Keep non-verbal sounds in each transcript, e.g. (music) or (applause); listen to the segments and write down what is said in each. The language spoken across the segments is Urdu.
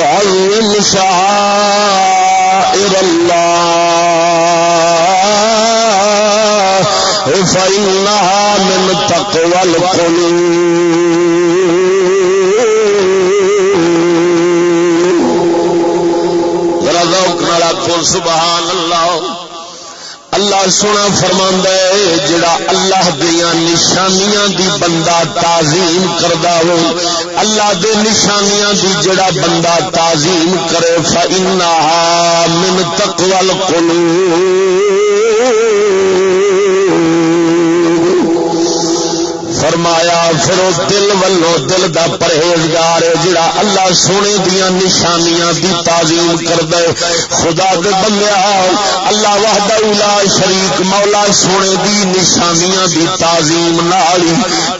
يعظم شعائر الله فإنها من تقوى القلوب. اقبال سونا فرما ہے، جڑا اللہ دیا نشانیاں دی بندہ تعظیم کردا ہو۔ اللہ دے نشانیاں دی جڑا بندہ تعظیم کرے، فإنها من تقوى القلوب۔ فرمایا، پھر وہ دل ولو دل دا پرہیزگار ہے، جڑا اللہ سونے دیا نشانیاں دی تعظیم کر دے خدا دے بندیا اللہ وحدہ لا شریک، مولا سونے دی نشانیاں دی تعظیم نال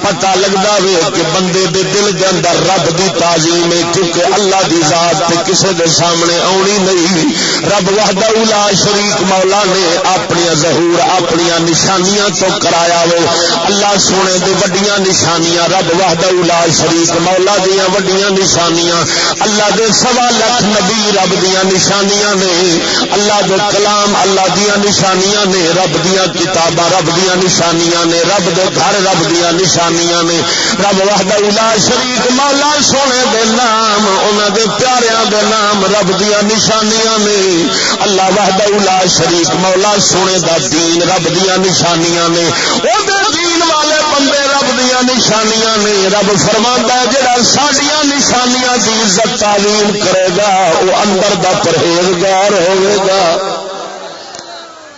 پتہ لگدا وے کہ بندے دے دل دے اندر رب دی تعظیم ہے، کیونکہ اللہ دی ذات تے کسے دے سامنے آونی نہیں۔ رب وحدہ لا شریک مولا نے اپنی ظہور اپنی نشانیاں تو کرایا وے۔ اللہ سونے دے وڈیاں نشانیاں، رب وحدہ لا شریک مولا دیا وڈیاں نشانیاں۔ اللہ دے سوا لکھ نبی رب دیا نشانیاں نے۔ اللہ دے کلام اللہ دیا نشانیاں نے۔ رب دیا کتاباں رب دیا نشانیاں نے۔ رب دے گھر رب دیا نشانیاں نے رب وحدہ لا شریک، مولا سونے دے نام، انہاں دے پیاریاں دے نام، رب دیا نشانیاں نے۔ اللہ وحدہ لا شریک، مولا سونے دا دین، رب دیا نشانیاں نے۔ او دے دین والے بندے رب دیا نشانیاں نے۔ رب فرما جڑا سڈیا نشانیاں کی عزت تعلیم کرے گا وہ اندر دا پرہیزگار ہوئے گا۔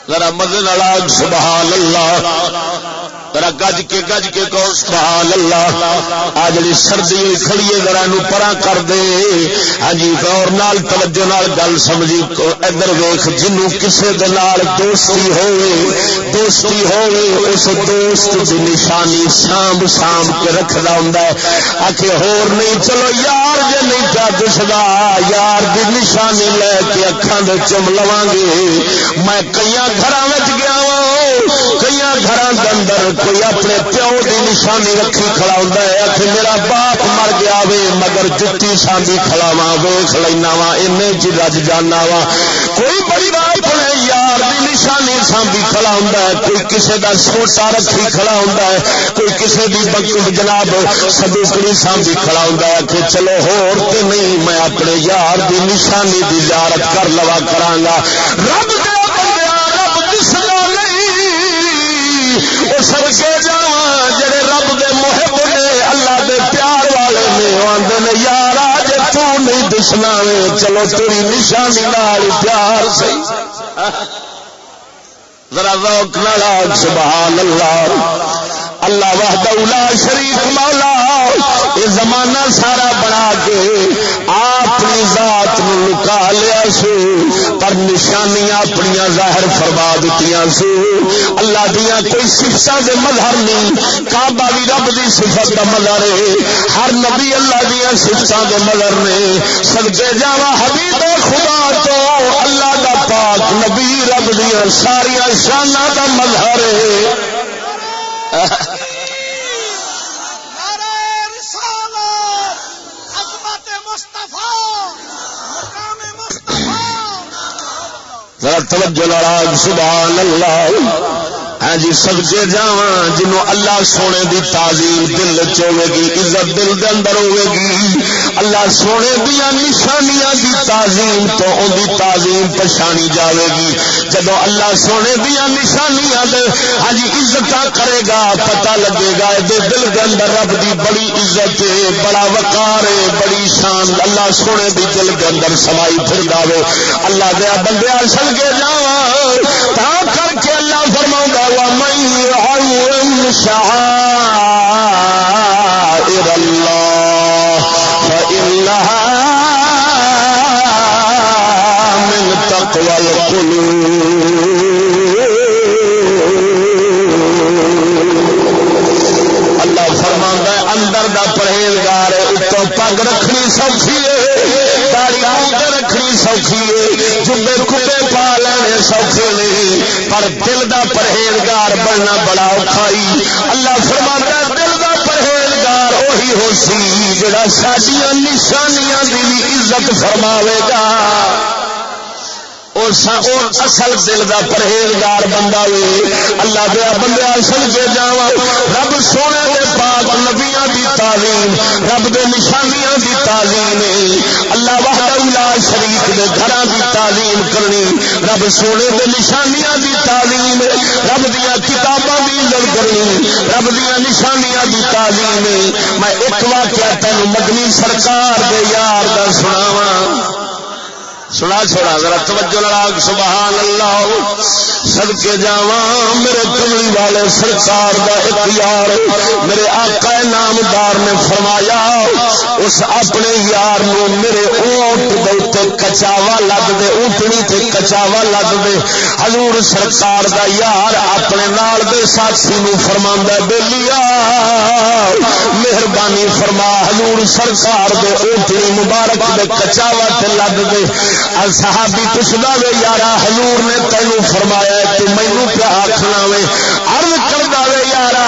ذرا مزے نالاگ سبحان اللہ۔ ذرا گج کے گج کے کو سبحان اللہ۔ آ جڑی سردی ہوئی کھڑی ہے، ذرا نو پرا کر دے۔ ہاں جی غور نال، توجہ نال گل سمجھی۔ ادھر ویخ جنوں کسے دے نال دوستی ہوے دوستی ہوے اس دوست دی نشانی سامب سامب کے رکھدا ہوندا ہے۔ آکھے، ہور نہیں، چلو یار جے نہیں پیا دسدا، یار دی نشانی لے کے اکھاں دے چم لواں گے۔ میں کئی گھراں وچ گیا وا کئی گھراں دے اندر کوئی اپنے پیو کی نشانی رکھی کھڑا ہوتا ہے آخ میرا باپ مر گیا وے، مگر جتی سانبی کھڑاوا ویخ لینا وا این چ جی رج جانا وا کوئی بڑی بات اپنے یار کی نشانی سانبی کھڑا ہوں کوئی کسی کا سوٹا رکھی کھڑا ہوں کوئی کسی کی بک جناب سدوکڑی سانبی کھڑا ہوں کہ چلو ہور تے نہیں، میں اپنے یار کی نشانی کی زیارت کر لوا کرا رب نہیں چلو تیری نشانی لال پیار سی۔ ذرا روک نال سبحان اللہ۔ اللہ وحدہ لا شریف مولا۔ یہ زمانہ سارا بنا کے اپنی ذات لکا لیا سو پر نشانیاں اپنی ظاہر فرما دیتی سو اللہ دیا کوئی سفت کے مظہر نہیں، کعبہ بھی رب دی صفت کا مظہر ہے۔ ہر نبی اللہ دیا سفت کے مظہر نے۔ سدکے جاوا حبیب خدا تو اللہ دا پاک نبی رب دیا ساریا شانہ کا مظہر ہے۔ ذرا توجہ لڑا سبحان اللہ۔ ہاں جی سبجے جا جنوں اللہ سونے دی تعظیم دل چوے گی، عزت دل دے اندر ہوے گی۔ اللہ سونے دیا نشانیاں دی تعظیم تو ان دی تعظیم پچھانی جاوے گی۔ جدو اللہ سونے دیا نشانیاں دے ہاں جی عزت کرے گا، پتہ لگے گا دے دل دے اندر رب دی بڑی عزت ہے، بڑا وقار ہے، بڑی شان۔ اللہ سونے دی دل دے اندر سمائی پھر جاوے۔ اللہ دیا بندے سل کے جا کر کے اللہ فرماؤں گا ومن يعظم شعائر الله فإنها من تقوى القلوب. سوکھے نہیں پر دل دا پرہیزگار بننا بڑا اوکھائی اللہ فرماتا دل دا پرہیزگار وہی ہو سی، جڑا سڈیا نشانیاں کی بھی عزت فرماوے گا۔ اصل دل کا پرہیزگار بندہ وے اللہ دیا بندے اصل کے جا رب سونے کے پاک نبیا کی تعلیم، رب دے نشانیاں کی تعلیم اللہ واہدہ شریف کے گھر کی تعلیم کرنی۔ رب سونے کے نشانیاں کی تعلیم رب دیا کتاباں کی عزت کرنی۔ رب دیا نشانیاں کی تعلیم میں ایک واقعہ تین مدنی سرکار کے یار کا سناواں۔ سنا چھوڑا ذرا توجہ لڑا سبحان اللہ سد کے جا میرے کملی والے سرکار کا اختیار میرے آقا نامدار نے فرمایا، اس اپنے یار نو میرے اونٹ دے کچاوا لگ دے، اونٹنی تے کچاوا لگ دے۔ حضور سرکار دا یار اپنے نال دے ساتھی نو فرما بولیا مہربانی فرما، حضور سرکار دے اونٹنی مبارک دے کچاوا تے لگ دے۔ صحابی پوچھتا وے، یارا حضور نے تینوں فرمایا تو مینو کیا آخنا وے؟ ارد کرتا وے، یارا،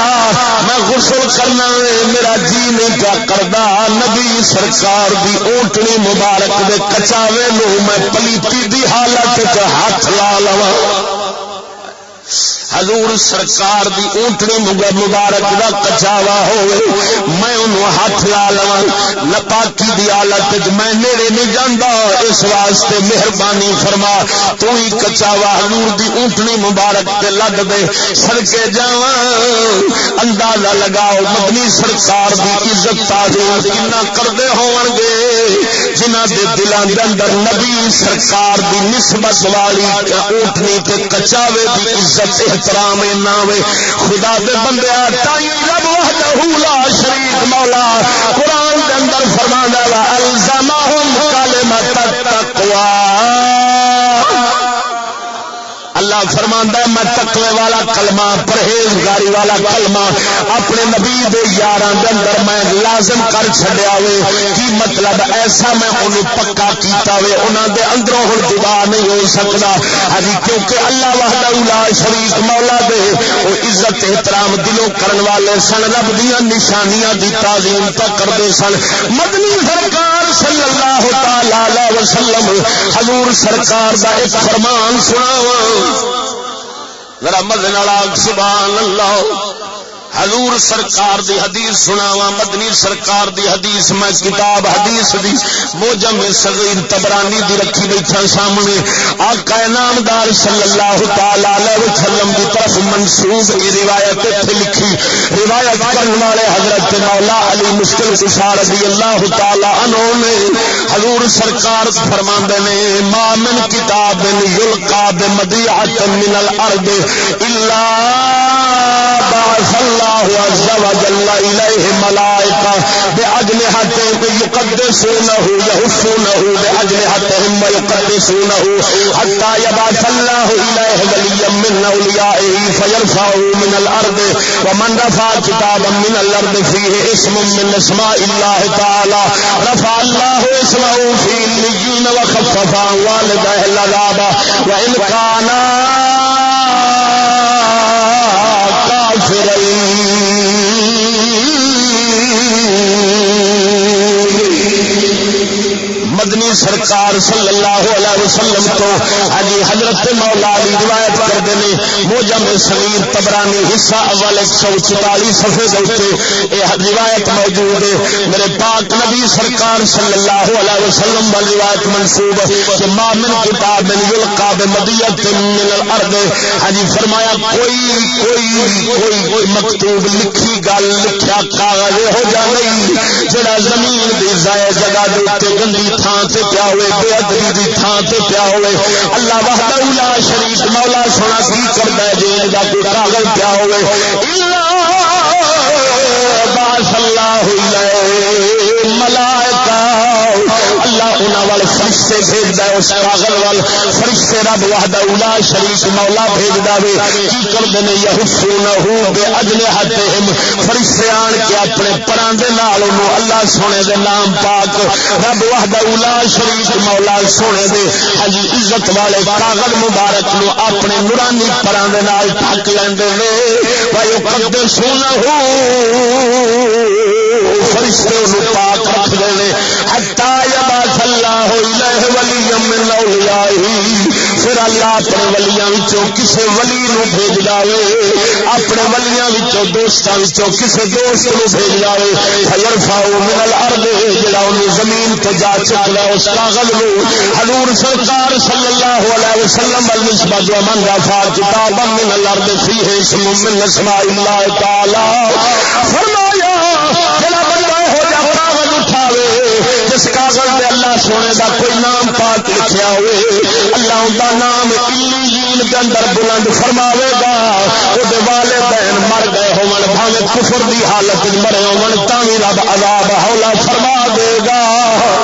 میں غسل کرنا وے، میرا جی نہیں کیا کرتا. نبی سرکار دی اوٹنی مبارک دے کچاوے نو میں پلیتی دی حالت ہاتھ لا لوا حضور سرکار دی اونٹنی مبارک دا کچاوا ہوئے، میں انہوں ہاتھ لا لوا نپاکی دی حالت میں نیڑے نہیں جانا اس واسطے مہربانی فرما، تو ہی کچاوا حضور دی اونٹنی مبارک تے لگ دے، سڑکے جا اندازہ لگاؤ مدنی سرکار دی عزت تازی کنا کرتے ہون گے جنہ دے دلان دے اندر نبی سرکار دی نسبت والی اونٹنی تے کچاوے دی عزت احترام اینا وے، خدا دے بندے تائی رب وحدہ لا شریک مولا، قرآن دے اندر فرمانا الزمہم کلمت اللہ فرما میں تکوے والا کلمہ، پرہیزگاری والا کلمہ اپنے نبی دے یار اندر میں لازم کر چڈیا ہوئے کی مطلب ایسا میں انہوں پکا کیتا ہوئے انہوں دے اندروں ہوں دبا نہیں ہو سکتا۔ ہاں جی، کیونکہ اللہ وحدہ شریف مولا دے، وہ عزت، احترام دلوں کرن والے سن، رب دیا نشانیاں دی تعظیم تک کرتے سن۔ مدنی سرکار صلی اللہ تعالی وسلم، حضور سرکار دا ایک فرمان سنا ذرا مدن سبحان اللہ۔ حضور سرکار دی حدیث سناوا مدنی سرکار دی حدیث، میں کتاب، حدیث دی موجم صغیر تبرانی دی رکھی بیٹھا سامنے۔ آقا نامدار صلی اللہ تعالی علیہ وسلم دی طرف منسوب یہ روایت تے لکھی۔ روایت کرنے والے حضرت مولا علی مشکل کشا رضی اللہ تعالی عنہ نے حضور سرکار فرماندے نے، ما من کتاب یلقا بمدیعۃ من الارض الا بعث الله عز وجل إليه ملائكة بأجنحة يقدسونه يهفونه بأجنحتهم ويقدسونه حتى يبعث الله إليه وليا من أوليائه فيرفعه من الأرض ومن رفع كتابا من الأرض فيه اسم من اسماء الله تعالى رفع الله اسمه في الليين وخفف عن والده العذاب وإن كان سرکار صلی اللہ علیہ وسلم تو حجی حضرت مولا علی روایت کرتے ہیں، موجم سلیم تبرانی حصہ اول ایک سو چالی سفے دے یہ روایت موجود ہے۔ میرے پاک نبی سرکار صلی اللہ علیہ وسلم والی روایت منسوب کہ مامن کتاب یلقا بمدیت من الارض۔ حجی فرمایا، کوئی کوئی کوئی کوئی مکتوب لکھی گل لکھیا کاغذ ہو جا نہیں، جڑا زمین دی زائے جگہ دے گندی تھان سے پیا ہوئے بے ادبی دی تھان سے پیا ہوئے اللہ وحدہ لا شریف مولا سونا کی کرتا ہے جی کا کوئی کاغذ پیا ہوئے باس اللہ ملائکہ اللہ وال فرشتے بھیجتا ہے، اس کاغل وال فرشتے رب وحدہ اولا شریف مولا بھیج دے کی کرتے ہیں یہ بے اجلے ہاتھ فرشتے آن کے اپنے پراندے نال اللہ سونے دے نام پاک رب وحدہ اولا شریف مولا سونے دے۔ ہجی عزت والے کاغل مبارک نو اپنے نورانی پراندے نال ٹھک لیندے نے بھائی سونا ہو۔ فرشتے انہوں پاک رکھ دے ہٹا یا باس اللہ ہوئی ولی من اولیائی پھر اللہ اپنے ولیاں وچوں کسے ولی نو بھیج جاوے اپنے ولیاں وچوں دوستاں وچوں کسے دوست نو بھیج جاوے فیرفعو من الارض جڑا انہوں زمین تے جا چکلا اس کاغذ نو۔ حضور سرکار صلی اللہ علیہ وسلم والنسبہ جو من رفع کتابا من الارض فیہ اسم من اسماء اللہ تعالی۔ فرمایا جڑا بندہ ہو جا کاغذ اٹھاوے اس کاغذ دے اللہ سونے دا کوئی نام پاک لکھیا ہوئے، اللہ دا نام علیین دے اندر بلند فرماوے گا او دے والدین مر گئے ہون، بھاوے کفر دی حالت مرے ہون، تاں وی رب عذاب ہولا فرما دے گا۔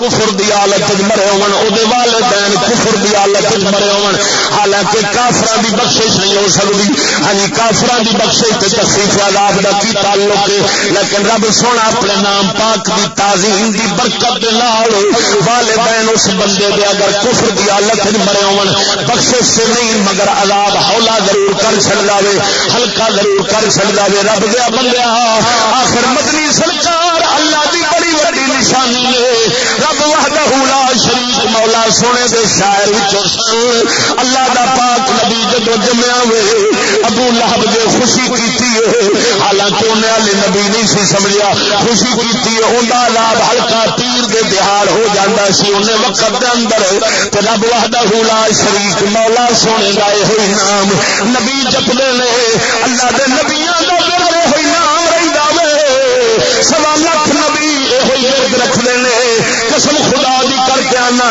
کفر دی حالت مرے ہون او والدین کفر دی حالت مرے ہون۔ حالانکہ کافراں دی بخشش نہیں ہو سکدی ہاں جی، کافراں دی بخشش تے تخفیف عذاب دا کی تعلق ہے؟ لیکن رب سونا اپنے نام پاک دی تعظیم دی برکت دے نال والدین اس بندے دے اگر کفر دی حالت مرے ہون، بخشش سے نہیں، مگر عذاب ہولا ضرور کر چھڑ جاوے ہلکا ضرور کر چھڑ جاوے رب دے بندیا، آخر مدنی سرکار اللہ دی بڑی بڑی نشانی ہے۔ لا شریک مولا سونے دے شاعر سن۔ اللہ دا پاک نبی جدو جمیا وے ابو لہب دے خوشی کیتی ہے۔ حالانکہ انہیں والے نبی نہیں سی سمجھیا۔ خوشی کیتی ہے، اوندا لاب ہلکا تیر دے دہاڑ ہو جاندا سی۔ انہیں وقت دے اندر تے رب وحدہ لا شریک مولا سونے دا ہوئی نام نبی جپدے نے، اللہ دے نبیاں دا ہوئی نام رہندا وے۔ سوا لکھ نبی یہ رکھتے ہیں قسم خدا دی کر کے آنا،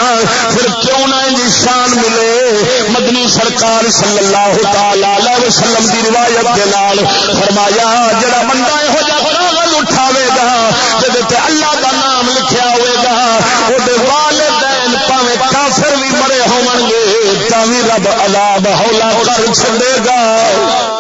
پھر کیوں نہ ان شان ملے؟ مدنی سرکار صلی اللہ تعالی وسلم دی روایت کے نال فرمایا، جڑا بندہ یہو جا اٹھاوے گا جب اللہ دا نام لکھیا ہوئے گا وہ والدین کافر بھی مرے ہون گے تاوی رب عذاب ہولا کر چھڑے گا۔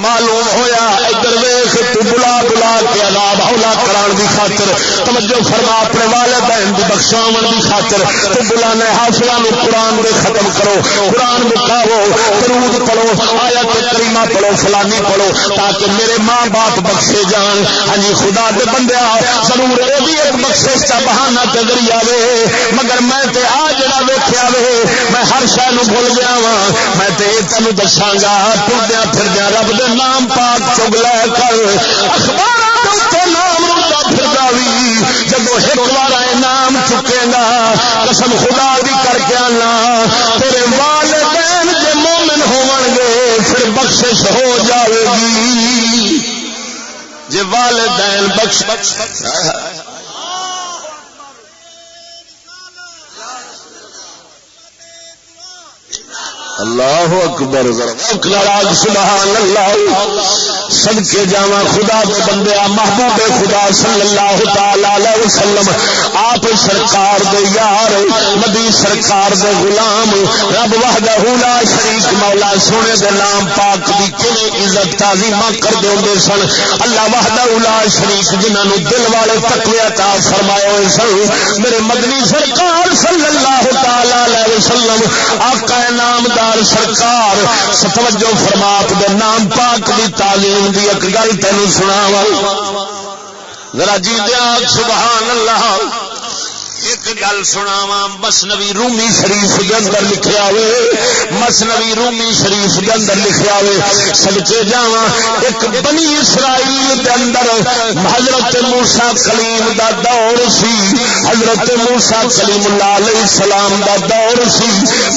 معلوم ہویا، ادھر ویخ بلا بلا کے عذاب ہولا کران دی خاطر، توجہ فرما، اپنے والدین دی بخشاون دی خاطر، تو بلانے حافظاں نو قران دے ختم کرو قران مکاو درود پڑھو، آیت کریمہ پڑھو، فلانی پڑھو، تاکہ میرے ماں باپ بخشے جان۔ ہاں جی خدا دے بندے ضرور اے بھی ایک بخشش دا بہانہ تے ذریعہ وے۔ مگر میں تے آ جڑا ویکھیا وے، میں ہر شے نو بھول گیا وا میں تے تینو دساں گا ٹردیا پھردیا رب دے نام پاک چگ لے کر اخبار نام جب ایک بار نام چکے گا، قسم خدا بھی کر کے آنا۔ تیرے والدین کے مومن ہون گے، پھر بخشش ہو جائے گی۔ جی والدین بخش بخش اللہ اکبر ذرا سبحان اللہ۔ سد کے جاوا خدا کے بندے، محبوب خدا صلی اللہ تعالی علیہ وسلم۔ آپ سرکار دے یار، نبی سرکار دے غلام، رب وحدہ لا شریک مولا، سونے دے نام پاک دی کنے عزت تعظیمہ کر دے ہوندے سن۔ اللہ وحدہ لا شریک، جنہاں نو دل والے تقوی عطا فرمائے ہوئے سن۔ میرے مدنی سرکار صلی اللہ تعالی علیہ وسلم، آقا نامدار سرکار سرکار ستوجو فرماپ دے نام پاک دی تعلیم دی ایک گل تینوں سناواں۔ ذرا جی دیا سبحان اللہ۔ ایک گل سنا وا مسنوی رومی شریف کے اندر لکھیا ہوئے مسنوی رومی شریف کے اندر لکھیا ہوئے سڑکے جا ایک بنی اسرائیل کے اندر حضرت موسا کلیم دا دور سی، حضرت موسا کلیم اللہ علیہ السلام دا دور سی،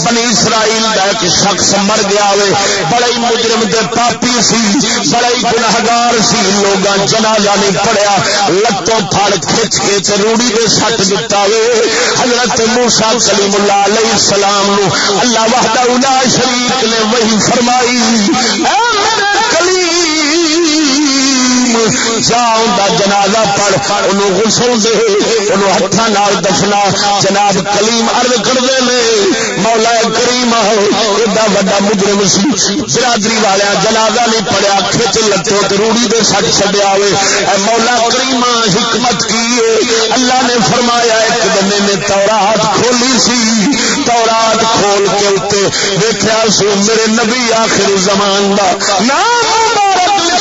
بنی اسرائیل دا ایک شخص مر گیا ہوئے بڑا ہی مجرم دے پاپی سی بڑا ہی گناہگار سی لوگ جنازہ نہیں پڑیا لتوں پھڑ کھچ کے روڑی دے سٹ دتا ہوئے حضرت موسا کلیم اللہ علیہ السلام نو اللہ وحدہ شریف نے وہی فرمائی۔ کلیم جا جنازہ پڑھ ان غسل دے ان ہاتھوں نال دفنا، جناب کلیم ارد کرتے ہیں مولا کریم ایڈا وا مجرم سی، برادری والے جنازہ نہیں پڑیا کھچ لٹو روڑی دے سٹ چڈیا ہوئے۔ مولا کریم حکمت کی اللہ نے فرمایا، ایک بندے نے تورات کھولی سی۔ تورات کھول کے اتنے دیکھا سو، میرے نبی آخر زمان کا نام مبارک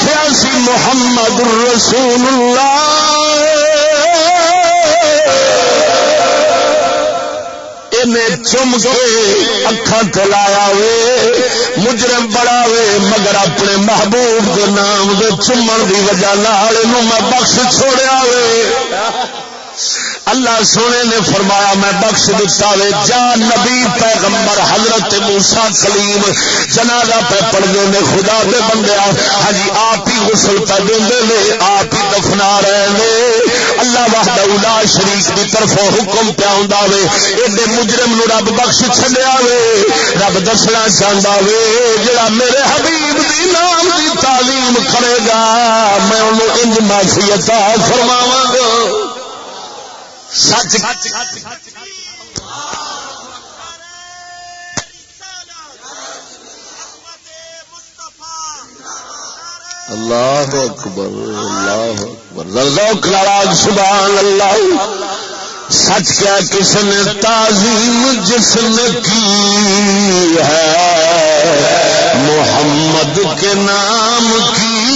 لکھیا سی محمد رسول اللہ۔ چم کے اکھا تلایا وے، مجرم بڑا وے، مگر اپنے محبوب کے نام دے چومن کی وجہ میں بخش چھوڑیا وے۔ اللہ سونے نے فرمایا، میں بخش دتا وے، جا نبی پیغمبر حضرت موسا کلیم، جنازہ پہ پڑھنے نے خدا دے بندیا ہاں جی، آپ ہی غسل پہ دے آپ ہی دفنا رہے نے اللہ وحدہ اولا شریف کی طرف حکم پیا ہوں وے۔ ایڈے مجرم نو رب بخش چڈیا وے۔ رب دسنا چاہتا وے، جڑا میرے حبیب دی نام دی تعلیم کرے گا، میں انہوں انج معافیت فرماواں گا۔ سچ اللہ اکبر اللہ اکبر۔ سبحان اللہ۔ سچ کیا کس نے تعظیم جس نے کی ہے؟ محمد کے نام کی۔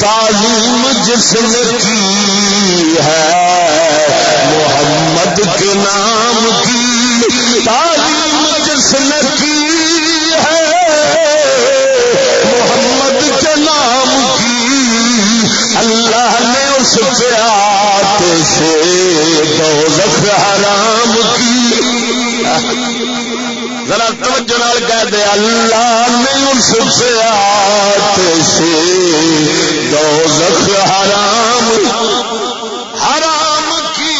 تعلیم جس نے کی ہے، محمد کے نام کی۔ تعلیم جس نے کی ہے، محمد کے نام کی۔ اللہ نے اس پیات سے دولت حرام کی۔ ذرا توجہ نال کہہ دے، اللہ نے اس پیات سے دوزخ حرام حرام کی۔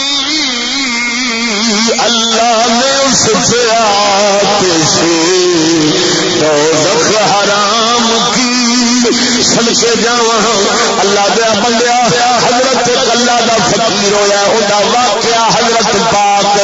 اللہ نے اس سے آتش دوزخ حرام کی۔ سن کے جا اللہ دیا بندیا، حضرت اللہ دا فقیر ہویا وہ واقعہ حضرت پاک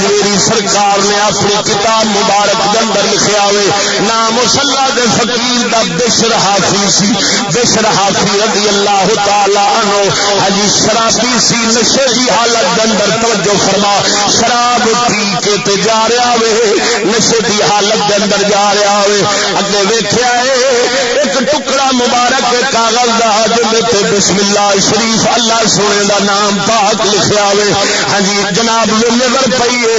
داتا حجویری سرکار نے اپنی کتاب مبارک اندر لکھا ہوئے نام مسلح دے فقیر دا بشر حافی سی۔ بشر حافی رضی اللہ تعالی عنہ حجی شرابی سی، نشے دی حالت اندر توجہ فرما، شراب پی کے تے جا رہا وے، نشے دی حالت اندر جا رہا وے۔ اگے ویکھیا اے، ایک ٹکڑا مبارک کاغذ دا جے بسم اللہ شریف اللہ سونے دا نام پاک لکھیا ہوئے ہاں جی جناب نظر پیے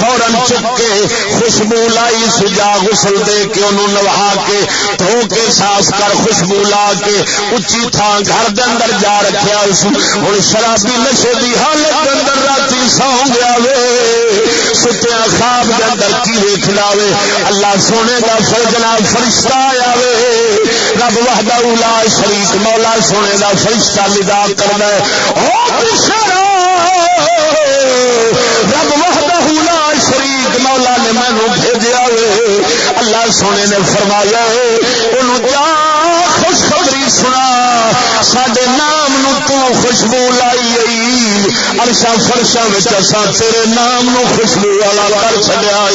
فورن چک کے خوشبو لائی، سجا غسل دے کے انہوں نوا کے دھو کے صاف کر خوشبو لا کے اچھی تھان گھر دے اندر جا رکھیا اس ہوں شرابی نشے دی حالت دے اندر رات سو گیا وے۔ ستیا خواب کے اندر کی ویکھنا وے اللہ سونے کا فر جناب فرشتہ آیا وے۔ رب وحدہ اولا شریف مولا سونے کا فرشتہ ندا کرنا رب وحدہ اولا نو بھیجیا اللہ سونے نے فرمایا جا خوشخبری سنا۔ سڈے نام نو تو خوشبو لائی گئی ارشا فرشا تیرے نام نو خوشبو والا کر چڑیا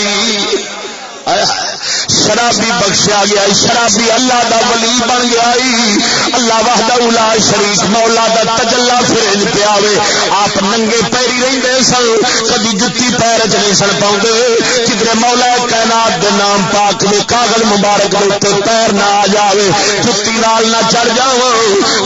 شرابی بخشیا گیا شرابی اللہ دا ولی بن گیا اللہ وحدہ اولا شریف مولا دا تجلا پھر پیا آپ ننگے پیری رہتے سن، کدی جتی پیر چ نہیں سن پاؤں کدھر مولا کائنات دے نام پاک دے کاغذ مبارک دے پیر نہ آ جاوے، جتی نال نہ چڑھ جا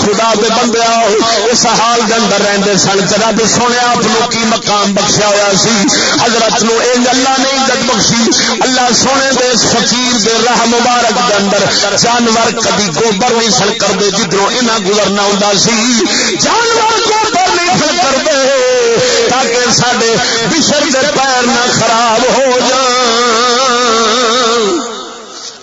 خدا دے بندے آؤ، اس حال دے اندر رہندے سن۔ رب سونے آپ کی مقام بخشیا ہوا سی؟ حضرت نو اے اللہ نے عزت بخشی۔ اللہ سونے دے فقیر دے راہ مبارک دے اندر جانور کدی گوبر نہیں سن کر دے جدھروں یہاں گزرنا ہوں سی۔ جانور گوبر نہیں سن کر دے تاکہ سڈے بشر دے پیر نہ خراب ہو جان۔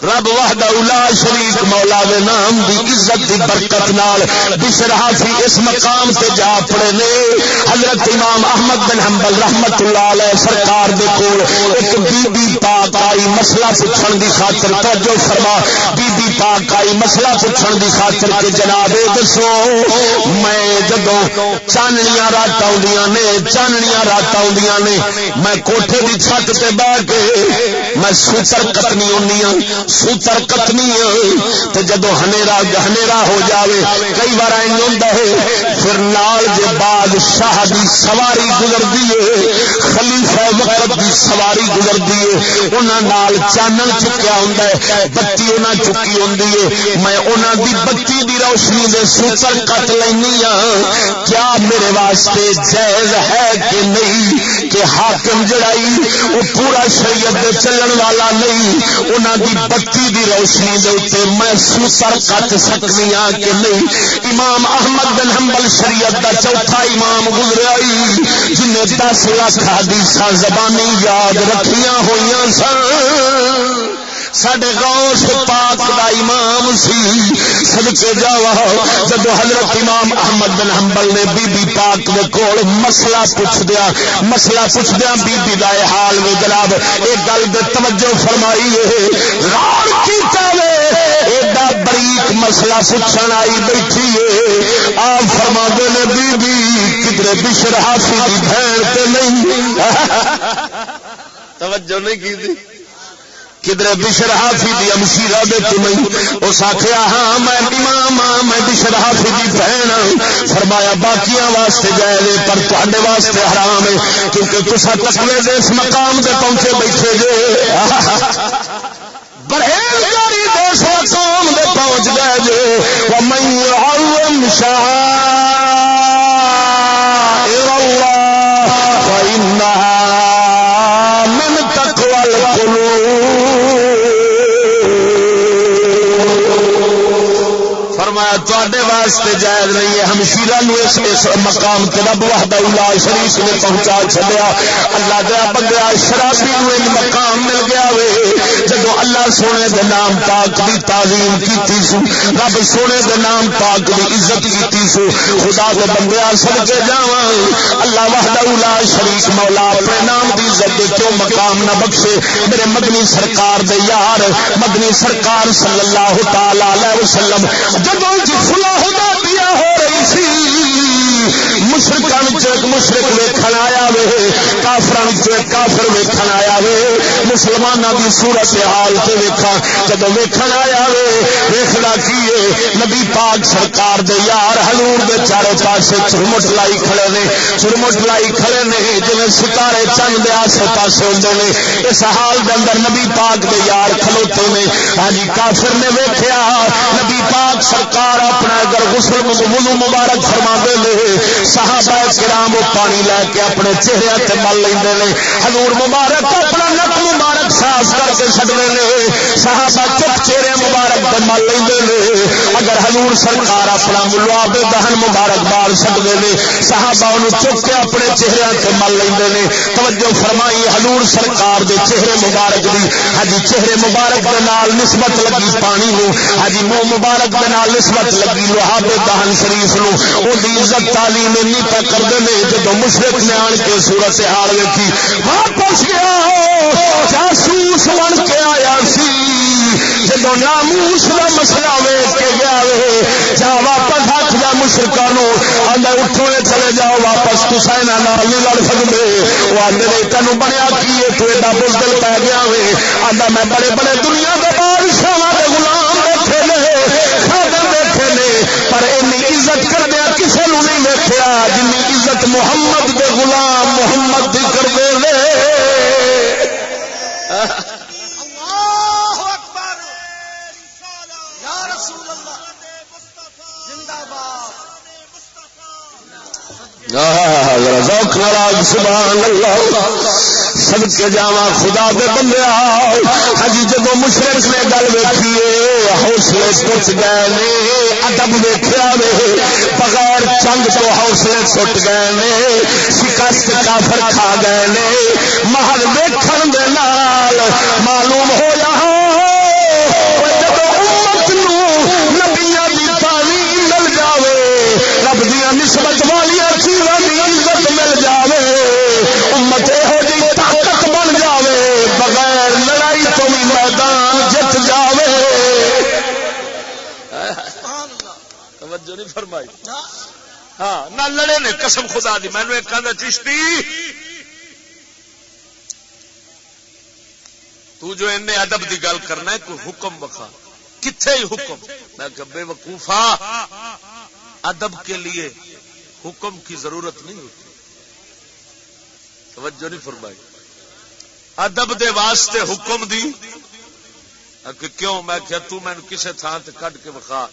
رب وحد اولا شریف مولا دے نام دی عزت دی برکت نال بشر حافی اس مقام تے جا پڑے نے۔ حضرت امام احمد بن حنبل رحمت اللہ علیہ سرکار دے کول ایک بی بی پاک آئی مسئلہ پوچھن دی خاطر توجہ فرما۔ بی بی پاک آئی مسئلہ پوچھن دی خاطر کہ جناب دسو، میں جدوں چاننیاں رات آندیاں نے، چاننیاں رات آندیاں نے، میں کوٹھے دی چھت تے بیٹھ کے میں سوتر کتنی ہونی ہوں سوتر کتنی تو جدو ہنیرا ہو جاوے، کئی بار پھر نال جے بادشاہ دی سواری گزرتی ہے، خلیفہ وقت دی سواری گزرتی ہے۔ انہوں نال چانن چکیا ہوں بتی انہیں چکی ہوں میں انہوں دی بتی دی روشنی دے سوچل کٹ لینی ہاں۔ کیا میرے واسطے جائز ہے کہ نہیں؟ کہ حاکم جڑائی، وہ پورا شریعت دے چلن والا نہیں۔ انہوں دی بتی دی روشنی دے اتنے میں سوچل کٹ سکنی ہاں کہ نہیں؟ امام احمد بن حنبل شریعت دا چوتھا امام گزریا جن دس لاکھ حدیث زبانی یاد رکھیاں ہوئی سن۔ سڈے گاؤں سے پاک دا امام سی۔ سدکے جاوا۔ جب حضرت امام احمد بن حنبل نے بی بی پاک دے کول مسئلہ پوچھ دیا مسئلہ پوچھ دیا بی بی دا حال میں جناب۔ ایک گل دے توجہ فرمائی ہے غور کیتا وے۔ ایڈا بریک مسئلہ پوچھن آئی بیٹھی ہے آپ فرما دے نے بی بی کدھر بشر حافظ دی بہن تے نہیں۔ توجہ نہیں کی دی؟ کدھر بشر حافی دی امشیرہ دے تمہیں اس آخیا ہاں میں امام ہاں میں بشر حافی دی بہن ہاں۔ فرمایا، باقیاں واسطے جائے پر تے واسطے حرام ہے، کیونکہ تصا تکلے دے اس مقام دے پہنچے بیٹھے جے۔ (laughs) پرہیزگاری دوست مقام دے پہنچ گئے جے۔ ومن يعظم شاہ دے واسطے جائز نہیں ہے۔ ہمشیرہ نو اس اس مقام تے رب وحدہ الا شریف نے پہنچا چھڈیا۔ اللہ دے بندیا شرابی نو ایک مقام مل گیا وے۔ جدو اللہ سونے دے نام پاک دی تعظیم کیتی سو، رب سونے دے نام پاک دی عزت کیتی سو۔ خدا دے بندیا صدقے جاواں۔ اللہ وحدہ الا شریف مولا اپنے نام دی عزت دے کیوں مقام نہ بخشے؟ میرے مدنی سرکار دے یار، مدنی سرکار صلی اللہ تعالی علیہ وسلم جدو جی فلا خدا ہو رہی سی۔ مشرقان مشرق ویکن آیا وے کافر کافر ویکن آیا وے۔ مسلمانوں کی سورت حال سے ویکا جب ویکن آیا وے ویخنا کی نبی پاک سرکار دے یار ہلور دے چارے پاسے چرمٹ لائی کھڑے نے، چرمٹ لائی کھڑے نے جی ستارے چند دے آسے پاسے نے۔ اس حال دے اندر نبی پاک دے یار کھلوتے نے۔ ہاں جی کافر نے ویکیا نبی پاک سرکار اپنا اگر غسل وضو مبارک فرما دے لے صحابہ کرام وہ پانی لے کے اپنے چہرے سے مل لیں حضور مبارک اپنا نک مبارک صاف کر کے چڑھتے ہیں صحابہ چپ چہرے مبارک سے مل لیں اگر حضور سرکار اپنا ملواب دہن مبارک بال چڑھتے ہیں صحابہ انہوں چپ کے اپنے چہرے سے مل لیں توجہ فرمائی، حضور سرکار دے چہرے مبارک دی۔ ہجی چہرے مبارک کے نال نسبت لگی پانی نو۔ ہجی منہ مبارک کے نال نسبت لگی لوہاب دہن شریف نو۔ دی عزت تعلیم نہیں پہ کرتے ہیں جب مشرق نے آن کے سورت سے ہار ویکھی۔ واپس گیا، جاسوس بن کے آیا سی۔ جب ناموس کا مسئلہ ویچ کے گیا جا واپس ہاتھ جا مشرقہ آدھا اٹھو چلے جاؤ، واپس تو سائنا نہیں لڑ سکتے وہ آدھے تین بنیا کی تو ایڈا بزدل پی گیا وے۔ آدھا میں بڑے بڑے دنیا کے بادشاہ کے غلام بیٹھے نے بیٹھے نے، پر این عزت کر دیا کسی نے نہیں ویکیا جن عزت محمد دے غلام محمد دی کر دے سبحان اللہ سب کے جا خدا دے بندے ہجی جب مشرق نے گل ویکھیے حوصلے ٹوٹ گئے نے، ادب ویخیا وے، بغیر چنگ تو حوصلے ٹوٹ گئے نے، شکست کافر کھا گئے نے، محل ویکھن دے نال معلوم ہو جا نسبت چیزوں کی عزت مل جائے امت یہو جی طاقت بن جائے بغیر لڑائی تو بھی میدان جت جائے توجہ نہیں فرمائی۔ ہاں نہ لڑے نے، قسم خدا دی، میں نے ایک چشتی۔ تو جو ان ادب دی گل کرنا ہے، کوئی حکم بخا کتنے ہی حکم؟ میں کہ بے وقوفا ادب کے لیے حکم کی ضرورت نہیں ہوتی۔ توجہ نہیں فرمائی۔ ادب دے واسطے حکم دی۔ کہ کیوں؟ میں کیا تو میں کسے تھان تے کڈ کے بخا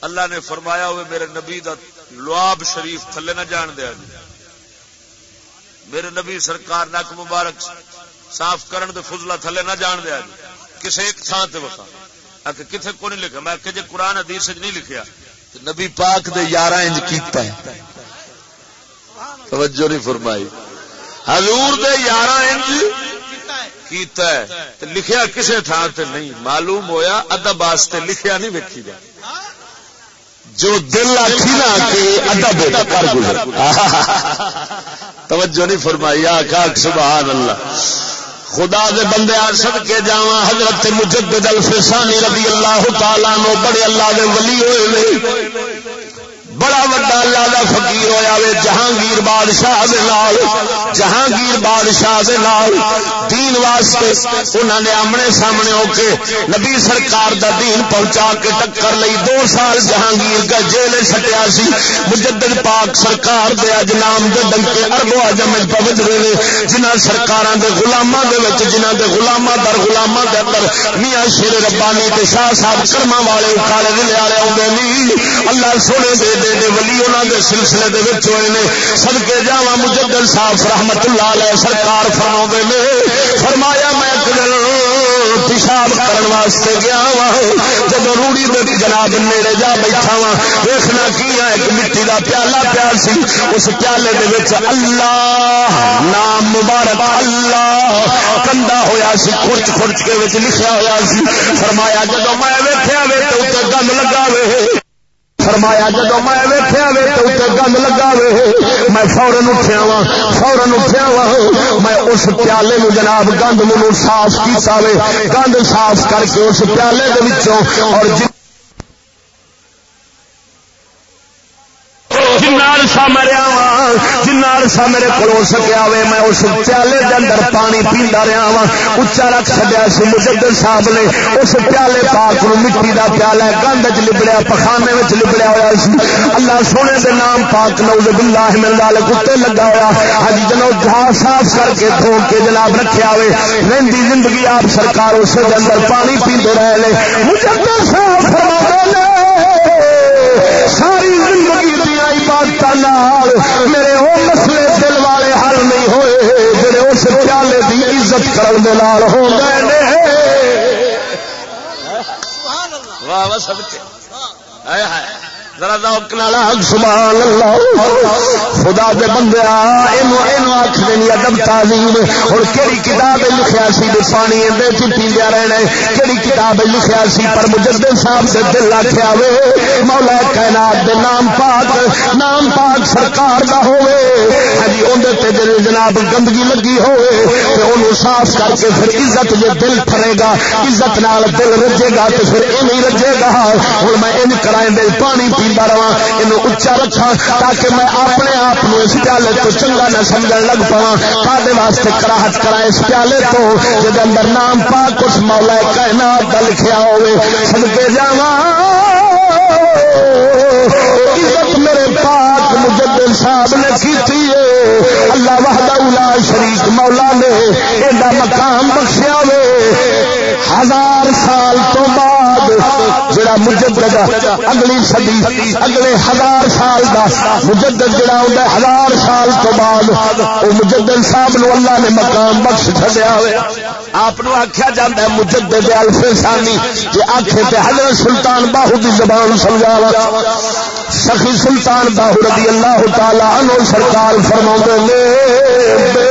اللہ نے فرمایا ہوئے میرے نبی دا لواب شریف تھلے نہ جان دیا۔ جی میرے نبی سرکار نک مبارک صاف کرن دے فضلہ تھلے نہ جان دیا۔ جی کسے ایک تھان تے بخا کہ کتنے کو نہیں لکھا؟ میں کہ جی قرآن حدیث نہیں لکھیا۔ نبی پاک دے یارہ انج کیتا ہے۔ توجہ نہیں فرمائی۔ حضور دے یارہ انج کیتا ہے۔ لکھیا کسے تھان تے نہیں۔ معلوم ہویا ادب واسطے لکھیا نہیں ویکھی جا جو دل آخی نا کہ ادب کر گزر۔ توجہ نہیں فرمائی۔ آخا سبحان اللہ۔ خدا دے بندے سد کے جا حضرت مجدد الفسانی رضی اللہ تعالیٰ نو بڑے اللہ دے ولی ہوئے بڑا وڈا اللہ کا فقیر ہوا وے، جہانگیر بادشاہ دے نال، جہانگیر بادشاہ دے نال، دین واسطے انہوں نے آمنے سامنے ہو کے نبی سرکار دا دین پہنچا کے ٹکر لئی دو سال جہانگیر کا جیل سٹیا سی۔ مجدد پاک سرکار دے اج نام دے ڈنکے اربو اجم پوج رہے جنہ سرکار دے گلاماں دے وچ جنہ دے گلاماں در گلاماں دے اندر میاں شیر ربانی تے شاہ صاحب کرما والے اکھاڑے دے والے اوندے نہیں اللہ سونے دے دے دے ولی انہوں دے سلسلے دے وچ ہوئے نے۔ صدقے جاواں مجدد صاحب رحمت اللہ علیہ سرکار فرماوندے نے۔ فرمایا میں ایک پیشاب کرن واسطے گیا وا جب روڑی دے جناب نیڑے جا بیٹھا وا دیکھنا کیا ایک مٹی دا پیالہ پیا سی۔ اس پیالے دے وچ اللہ نام مبارک، اللہ کندا ہویا سی خرچ خرچ کے وچ لکھیا ہویا سی۔ فرمایا جب میں ویکھیا وے تے گند لگا وے۔ فرمایا جب میں ویٹیا وے تو گند لگا وے۔ میں فورن اٹھیا وا فورن اٹھیا وا میں اس پیالے نو جناب گند منو صاف کیتا وے۔ گند صاف کر کے اس پیالے دے اور جن عرصہ مریا وا جنا عرصہ میرے کو سکیا وے، میں اس پیالے کے اندر پانی پیندا رہا وا اچا رکھ چڈیا سی مجدد صاحب نے۔ اس پیالے پاک نو مٹی دا پیالہ گند چ لبڑیا، پخانے میں لبڑیا ہوا سی۔ اللہ سونے دے نام پاک نوز باللہ من ذالک کتے لگا ہوا ہج جنو جہاں صاف کر کے دھو کے جناب رکھیا ہوئے رہندی زندگی آپ سرکار اس دے اندر پانی پیندے رہے لے مجدد صاحب فرما دے میرے وہ مسئلے دل والے حل نہیں ہوئے جڑے اس پیالے کی عزت کرنے ہو گئے واہ واہ سب سبحان اللہ۔ خدا دے بندے آخ دینی ادب تعلیم اور کہڑی کتاب لکھیا سی پانی اندر پیندیا رہنا کہڑی کتاب لکھیا سی پر مجدد صاحب سے دل آخیا وے۔ مولا کائنات دے نام پاک نام پاک سرکار دا ہوے ہاں جی اندر تے جناب گندگی لگی ہوے تے انہوں صاف کر کے پھر عزت جے دل پھرے گا، عزت نال دل رجے گا، تے پھر ایویں رجے گا۔ ہن میں ان کرائیں دے پانی پی پیندا رہا یہ اچا رکھا تاکہ میں اپنے آپ اس پیالے تو چنگا نہ سمجھ لگ پوا کھے واسطے کراہٹ کرا اس پیالے تو جب اندر نام پا کچھ مولا کائنات کا لکھیا ہوئے سدکے جا عزت میرے پاک مجدد صاحب نے کی اللہ وحدہ شریف مولا نے ایڈا مقام بخشیا وے ہزار سال تو بعد جڑا مجدد اگلی صدی، اگلے ہزار سال دا مجدد جڑا ہوتا ہے، ہزار سال تو بعد وہ مجدد صاحب نو اللہ نے مقام بخش چڑیا ہوا آپ آخیا جا ہے، مجدد الفے سانی جی آخے تے حضرت سلطان باہو کی زبان سمجھا سخی سلطان باہو رضی اللہ تعالی عنہ سرکار فرما نے، بے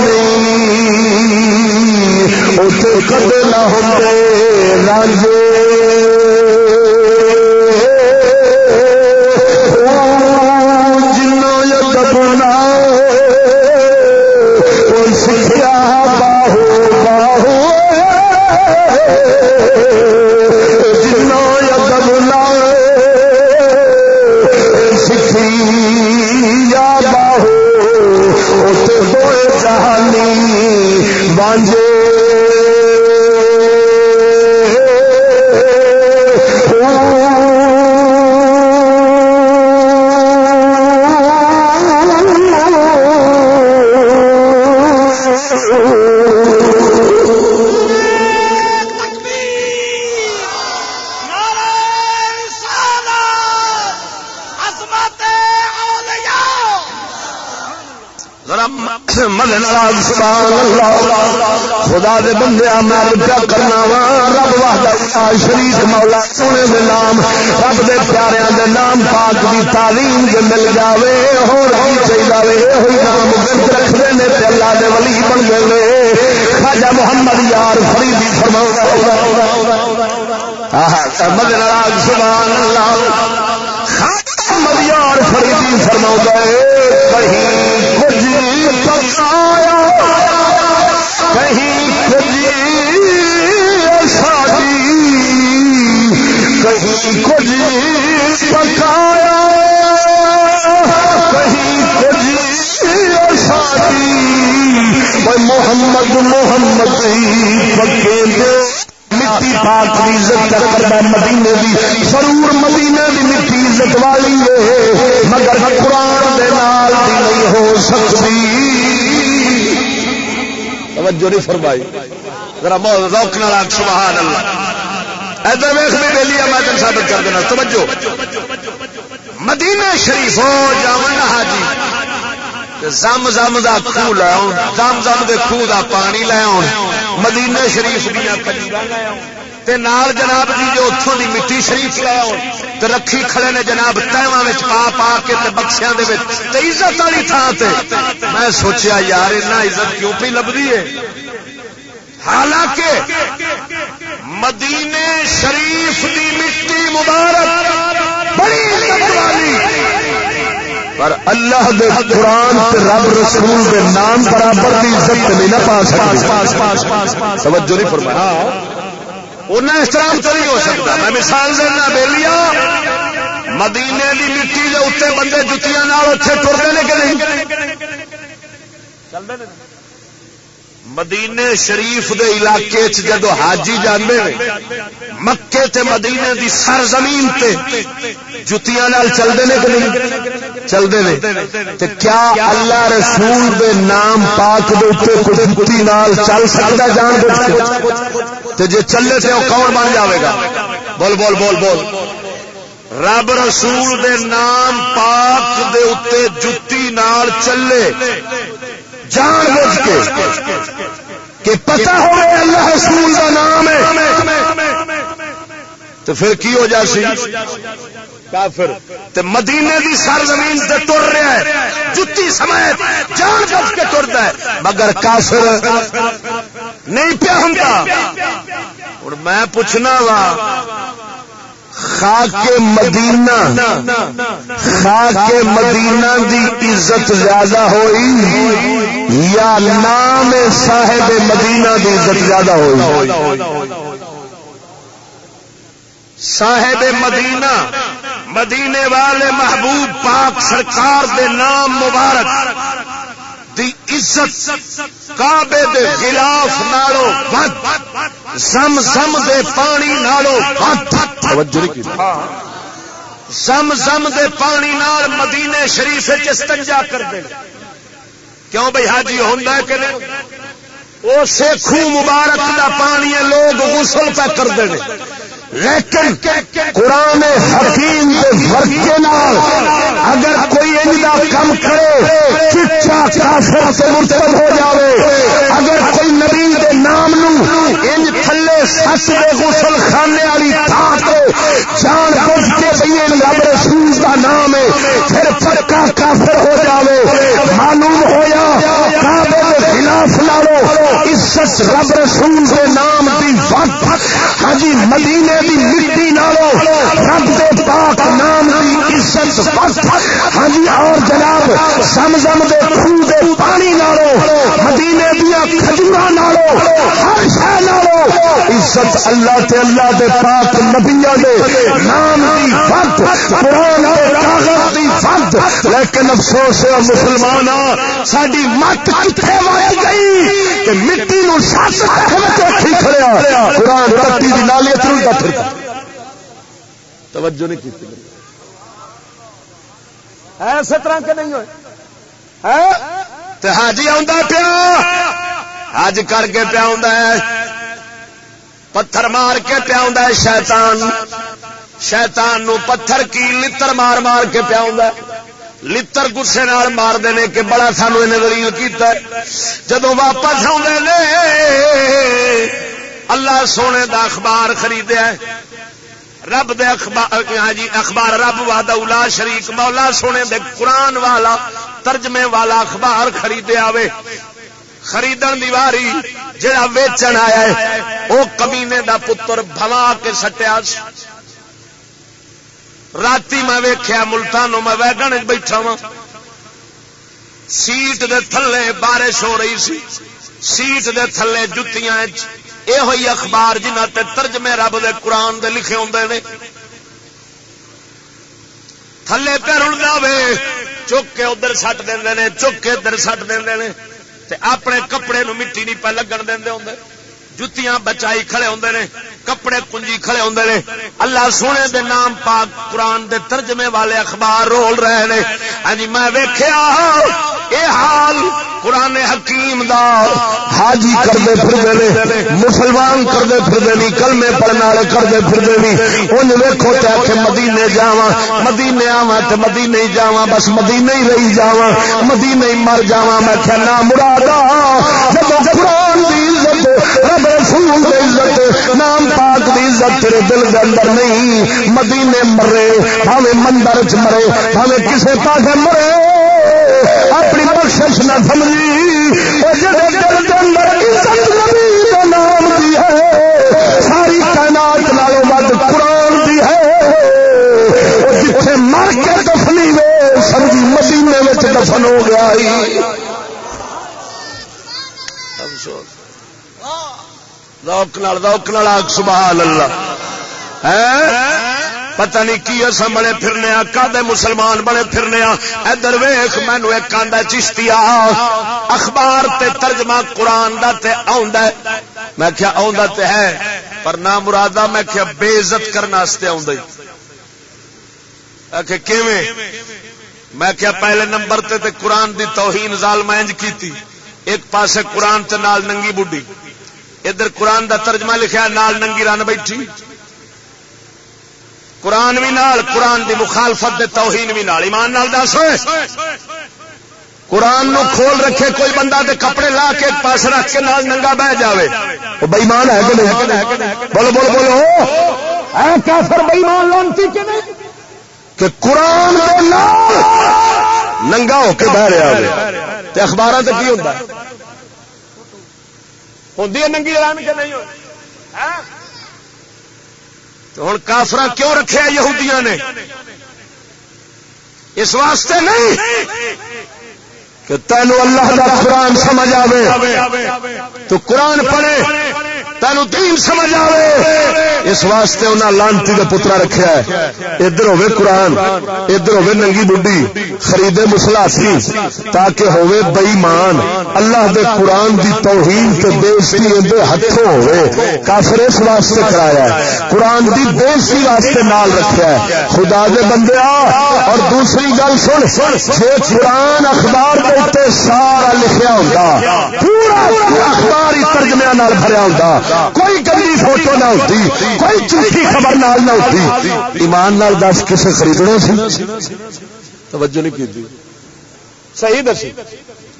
نہیں اتنے کدے نہ ہوتے راجے سبحان اللہ، خدا دے بندے میں پیا کرنا وا، رب وحدہ شریف مولا، سونے دے نام، رب دے پیاریاں دے نام پاک دی تعلیم دے مل جاوے، ہور کی چاہیے وے ہوئی نام گرد رکھتے ہیں اللہ دے ولی بن گئے خواجہ محمد یار فریدی فرماؤ مد ناراض، سبحان اللہ۔ خواجہ محمد یار فریدی فرماؤ گئے کہیں کچھ پکایا کہیں کچھ شادی کہیں کچھ پکایا کہیں کچھ شادی محمد محمد پکے دے۔ مٹی پاک کی عزت کرتا مدینے دی، ضرور مدینے دی مٹی عزت والی ہے، مگر قرآن دے نال دی نہیں ہو سکتی۔ توجہ نہیں فرمائی۔ ذرا روک نال سبحان اللہ ادھر ویخ بھی ویلی میں تین ثابت کر دینا۔ توجہ۔ مدینہ شریف ہو جاون حاجی۔ زم زم دا خوہ لے زم زم دے خوہ دا پانی لے آؤ مدینہ شریف دیا تے نال جناب جی جو اتوں دی مٹی شریف لے آؤ تے رکھی کھڑے نے جناب تہواں پا پا کے تے بخشیاں دے تے عزت والی تھان تے۔ میں سوچیا، یار اتنا عزت کیوں پی لبدی ہے؟ حالانکہ مدینے شریف دی مٹی مبارک، بڑی عزت والی۔ پر اللہ دے قرآن تے رب رسول دے نام برابر دی عزت نہیں نہ پا سکتے توجہ نہیں فرمایا انہیں احترام تو نہیں ہو سکتا۔ میں مثال دینا بیلیا مدینے دی مٹی دے اتنے بندے جتیاں نال اوتھے ٹردے نے کہ نہیں؟ چلتے مدینے شریف دے علاقے چ جدو حاجی جانے مکے تے مدینے دی سر زمین تے جتیاں نال چلتے ہیں کہ نہیں؟ چلتے ہیں تے کیا اللہ رسول دے نام پاک دے اوپر کچھ جتی نال چل سکتا جان بوجھ تے جے چلے تے وہ کون بن جاوے گا؟ بول بول بول بول۔ رب رسول دے نام پاک دے اوپر جتی نال چلے۔ جان بوجھ کے کہ پتہ ہو اللہ رسول کا نام ہے۔ تو پھر کی ہو جاسی کافر۔ تے مدینے دی سر زمین تے ٹر رہا ہے۔ جتی سمیت جان بوجھ کے ٹرتا ہے۔ مگر کافر نہیں پیا ہوں میں پوچھنا وا، خاک مدینہ خاک مدینہ دی عزت زیادہ ہوئی؟ یا نام صاحب مدینہ دی عزت زیادہ ہوئی صاحب مدینہ مدینے والے محبوب پاک سرکار دے نام مبارک دی عزت کعبے دے خلاف نالو زم زم دے پانی نالو زم زم دے پانی نال مدینے شریف استنجا کر دے۔ کیوں بھائی حاجی ہوتا ہے کہ اسے وہ مبارک کا پانی لوگ غسل پہ کرتے لیکن قرآن حکیم کے ورکے نال اگر کوئی انجا کم کرے، چچا کافر سے مرتب ہو جاوے۔ اگر کوئی نبی دے نام نو انج تھلے سس دے غسل خانے والی تھان تو جان بوجھ کے بھئی رب رسول دا نام ہے، پھر پکا کافر ہو جاوے۔ معلوم ہویا، کعبے دے خلاف عزت رب رسول دے نام دی وقت ہاں مدینے دی مٹی نالو، رب دے پاک نام دی عزت وقت ہاں اور جناب سم زم دے خون دے پانی نالو، مدینے دیا کھجورا نالو، ہر شہ نالو، عزت اللہ تے اللہ دے پاک نبیا دے نام دی وقت، قرآن دے کاغذ دی وقت۔ لیکن افسوس ہے مسلمان ساری مت کتنے وائل گئی کہ مٹی نو سس رکھی کھڑیا قرآن کٹی دی نالی چلتا پھر۔ توجہ نہیں کی ایسے طرح کے نہیں ہوئے۔ ہاں؟ حاجی آ پیا۔ حج کر کے پیا پتھر مار کے پیا شیطان۔ شیطان نو پتھر کی لتر مار مار کے پیا لتر گسے مارتے ہیں کہ بڑا سانو دلیل کیتا ہے جدو واپس آدھے اللہ سونے دا اخبار خریدیا رب دے اخبار ہاں جی اخبار رب واد الا شریک مولا سونے دے قرآن والا ترجمے والا اخبار خریدے آوے خریدن دیواری جڑا ویچن آیا ہے وہ کمینے دا پتر بھوا کے سٹیا رات میں ویخیا ملتانوں میں ویگن بیٹھا وا سیٹ دے تھلے بارش ہو رہی سی سیٹ دے تھلے جتیاں یہ ہوئی اخبار جنہ تے ترجمے رب دے قرآن دے لکھے ہوں نے تھلے پہ رڑنا وے چک کے ادھر سٹ دے چک کے ادھر سٹ دے اپنے کپڑے نو مٹی نہیں پہ لگن دے ہوں جتیاں بچائی کھڑے ہوں نے کپڑے کنجی کھڑے ہوں نے۔ اللہ سونے دے نام پاک قرآن دے ترجمے والے اخبار رول رہے ہیں ہاں جی میں ویکھیا ہاں۔ یہ حال قرآن حکیم دا۔ حاجی کرتے پھرتے مسلمان کرتے پھرتے نہیں کلمے پڑھنے والے کرتے پھرتے نہیں ان ویکو تے کہ مدینے جاوا مدینے آوا تو مدینے ہی بس مدینے ہی رہی جاوا مدینے ہی مر جاوا میں کہنا مرادا جب قرآن دی عزت، رب رسول دی عزت، نام پاک دی عزت تیرے دل دے اندر نہیں۔ مدینے مرے، بھاوے مندر چ مرے، بھاوے کسے پاس مرے۔ اپنی بخش نہ سمجھی۔ نام دی ہے۔ ساری کائنات قرآن دی ہے۔ جتھے مر کے دفنی وے، سمجھی مدینے میں دفن ہو گیا ہی۔ روک روک آگ، سبحان اللہ۔ ہاں؟ پتہ نہیں کی اصا بڑے پھرنے کدے مسلمان بڑے پھرنے ادھر ویخ مینو ایک آدھا چشتی اخبار تے ترجمہ قرآن دا تے آندا ہے۔ میں کیا آندا تے ہے، پر نہ مرادہ میں کیا بے عزت کرنا آندا کہ کیویں؟ میں کیا پہلے نمبر تے تے قرآن دی توہین ظالم انج کیتی۔ ایک پاسے قرآن تے نال ننگی بڈھی۔ ادھر قرآن دا ترجمہ لکھا نال ننگی رن بیٹھی۔ قرآن بھی نال، قرآن دی مخالفت دے توہین بھی نال۔ ایمان نال دس قرآن نو کھول رکھے، کوئی بندہ دے کپڑے لا کے پاس رکھ کے نال ننگا بہ جاوے۔ وہ بےمان ہے بولو بولو بولو۔ اے کافر بےمان لانتی کہ نہیں؟ کہ قرآن دے نال ننگا ہو کے بہ رہا اخبار سے کی ہوتا ہے ہے ننگی رن کے نہیں؟ ہاں؟ ہوں کافر کیوں رکھے یہودیاں نے؟ اس واسطے نہیں کہ تینوں اللہ کا قرآن سمجھ آئے تو قرآن پڑھے تینو دین سمجھ آئے اس واسطے انہیں لانتی کا پترا رکھا ہے۔ ادھر ہوے قرآن، ادھر ہوے ننگی بڈی خریدے مسلاسی تاکہ ہوے بئیمان۔ اللہ دے قرآن دی توہین تے بےزتی اندر ہاتھوں ہوے کافر اس واسطے کرایا ہے۔ قرآن دی بےزتی واسطے نال رکھا ہے۔ خدا دے بندے اور دوسری گل سن۔ جے قرآن اخبار کے سارا لکھیا ہوتا پورا اخبار ہی ترجمے بھریا ہوتا کوئی گندی فوٹو نہ ہوتی کوئی جھوٹی خبر نال نہ ہوتی۔ ایمان نال دس کسے خریدنا سی توجہ نہیں کی صحیح دسی۔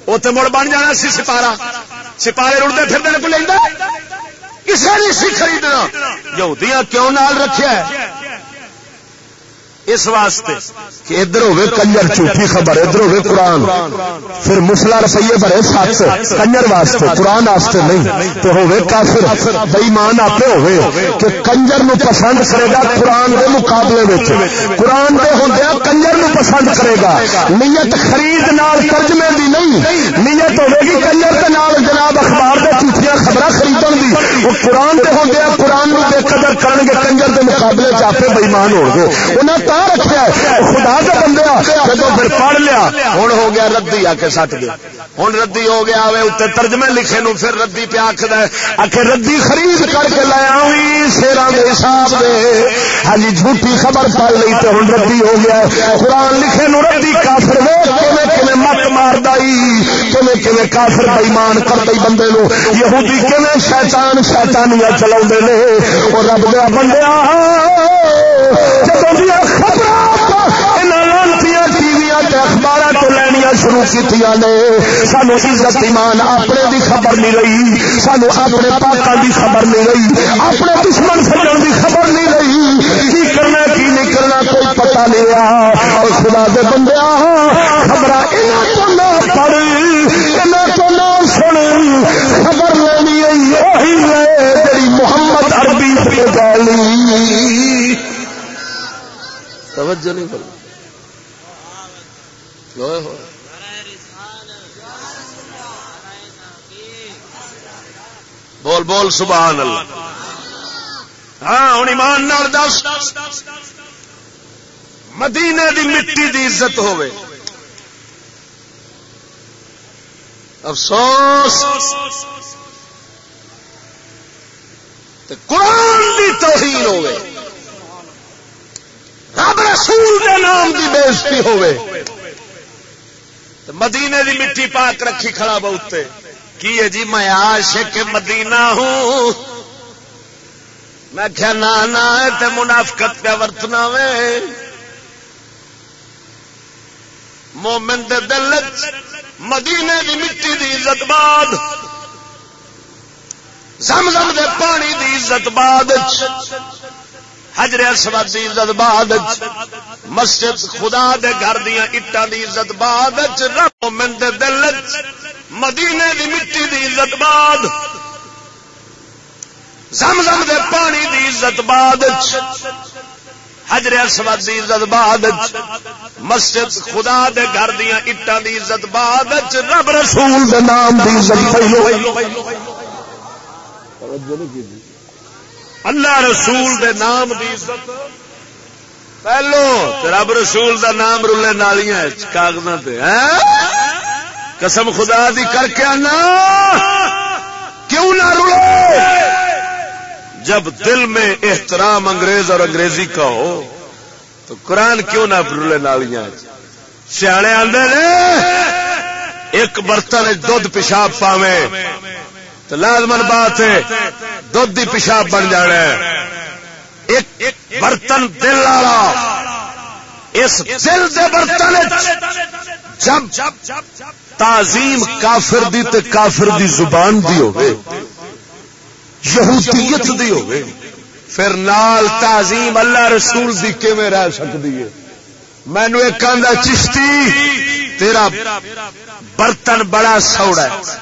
اتنے مڑ بن جانا سی سپارا سپارے رڑتے پھر کو لینا کسی نہیں سی خریدنا۔ یہودیاں کیوں نال رکھیا ہے؟ اس واسطے کہ ادھر ہوے کنجر جھوٹھی خبر، ادھر ہوے قرآن۔ پھر مسلا رسیے بھرے سات کنجر واسطے، قرآن واسطے نہیں۔ تو ہوے کافر بےمان آپ ہوے کہ کنجر نو پسند کرے گا قرآن کے مقابلے میں قرآن دے ہوندیا کنجر نو پسند کرے گا۔ نیت خرید نال ترجمے دی نہیں۔ نیت ہوے گی کنجر کے نال جناب اخبار دے جھوٹیاں خبر خریدن دی۔ وہ قرآن دے ہوندیا قرآن نو بے قدر کرن گے، کنجر کے مقابلے چ چاپے بےمان ہو گے۔ انہاں انہیں رکھا خدا کا بندہ جب پھر پڑھ لیا ہوں ہو گیا ردی آ کے سٹ گیا۔ ہوں ردی ہو گیا اتنے ترجمے لکھے نو پھر ردی پہ آخد آخر آخر ردی خرید کر کے لایا شیران کے حساب سے ہاں جی جھوٹی خبر پڑ لی تو ہوں ردی ہو گیا۔ قرآن لکھے نو ردی کافر مت مار دئی کافر بےمان کر دئی بندے نو یہودی کیون شیطان شیطانیاں چلا رب دیا بندیا جب شروع کی سانو عزت ایمان اپنے دی خبر نہیں رہی۔ سانو اپنے پاکوں دی خبر نہیں رہی۔ اپنے دشمن سجن دی خبر نہیں رہی۔ کی کرنا، کی نہیں کرنا، کوئی پتہ نہیں رہا۔ اور خدا دے بندے خبر تو نہ پڑھ تو نہ سن۔ خبر لینی وہی لے جی محمد عربی توجہ نہیں کرنا بول بول سبحان اللہ۔ ہاں ہوں ایمان نال دس۔ مدینے دی مٹی دی عزت ہوے افسوس۔ تے قرآن دی توہین ہوے رب رسول دے نام دی بےزتی ہوے مدینے دی مٹی پاک رکھی کھڑا بہت کی ہے جی میں عاشق مدینہ ہوں۔ میں کیا نانا تے منافقت پہ ورتنا وے۔ مومن دے دل مدینے دی مٹی دی عزت باد زم زم دے پانی دی عزت باد حجر اسود دی عزت بعد مسجد خدا دے گھر دیا اٹان دی عزت بعد رب مومن دے دل مدینے دی مٹی دی عزت بعد زم زم دے پانی دی عزت بعد، حجر اسود دی عزت بعد، مسجد خدا دے گھر دیا اٹان دی عزت بعد، رب رسول دے نام دی عزت پہلو اللہ رسول دے نام دی عزت۔ پہلو، رب رسول دا نام رولے نالیاں کاغذ قسم خدا دی کر کے آنا۔ کیوں نہ رولے جب دل میں احترام انگریز اور انگریزی کا ہو تو قرآن کیوں نہ رولے نالیاں۔ سیانے آدھے ایک برتن دھد پیشاب پاوے، تو لازمن بات ہے دھد کی پیشاب بن جانا ہے۔ ایک برتن دل والا، اس دل دے برتن جب تعظیم کافر دی تے کافر دی زبان دی ہوگی یہودیت دی ہوگی پھر نال تعظیم اللہ رسول دی کیویں رہ سکتی ہے؟ مینو ایک آدھا چشتی، تیرا برتن بڑا سوڑا ہے۔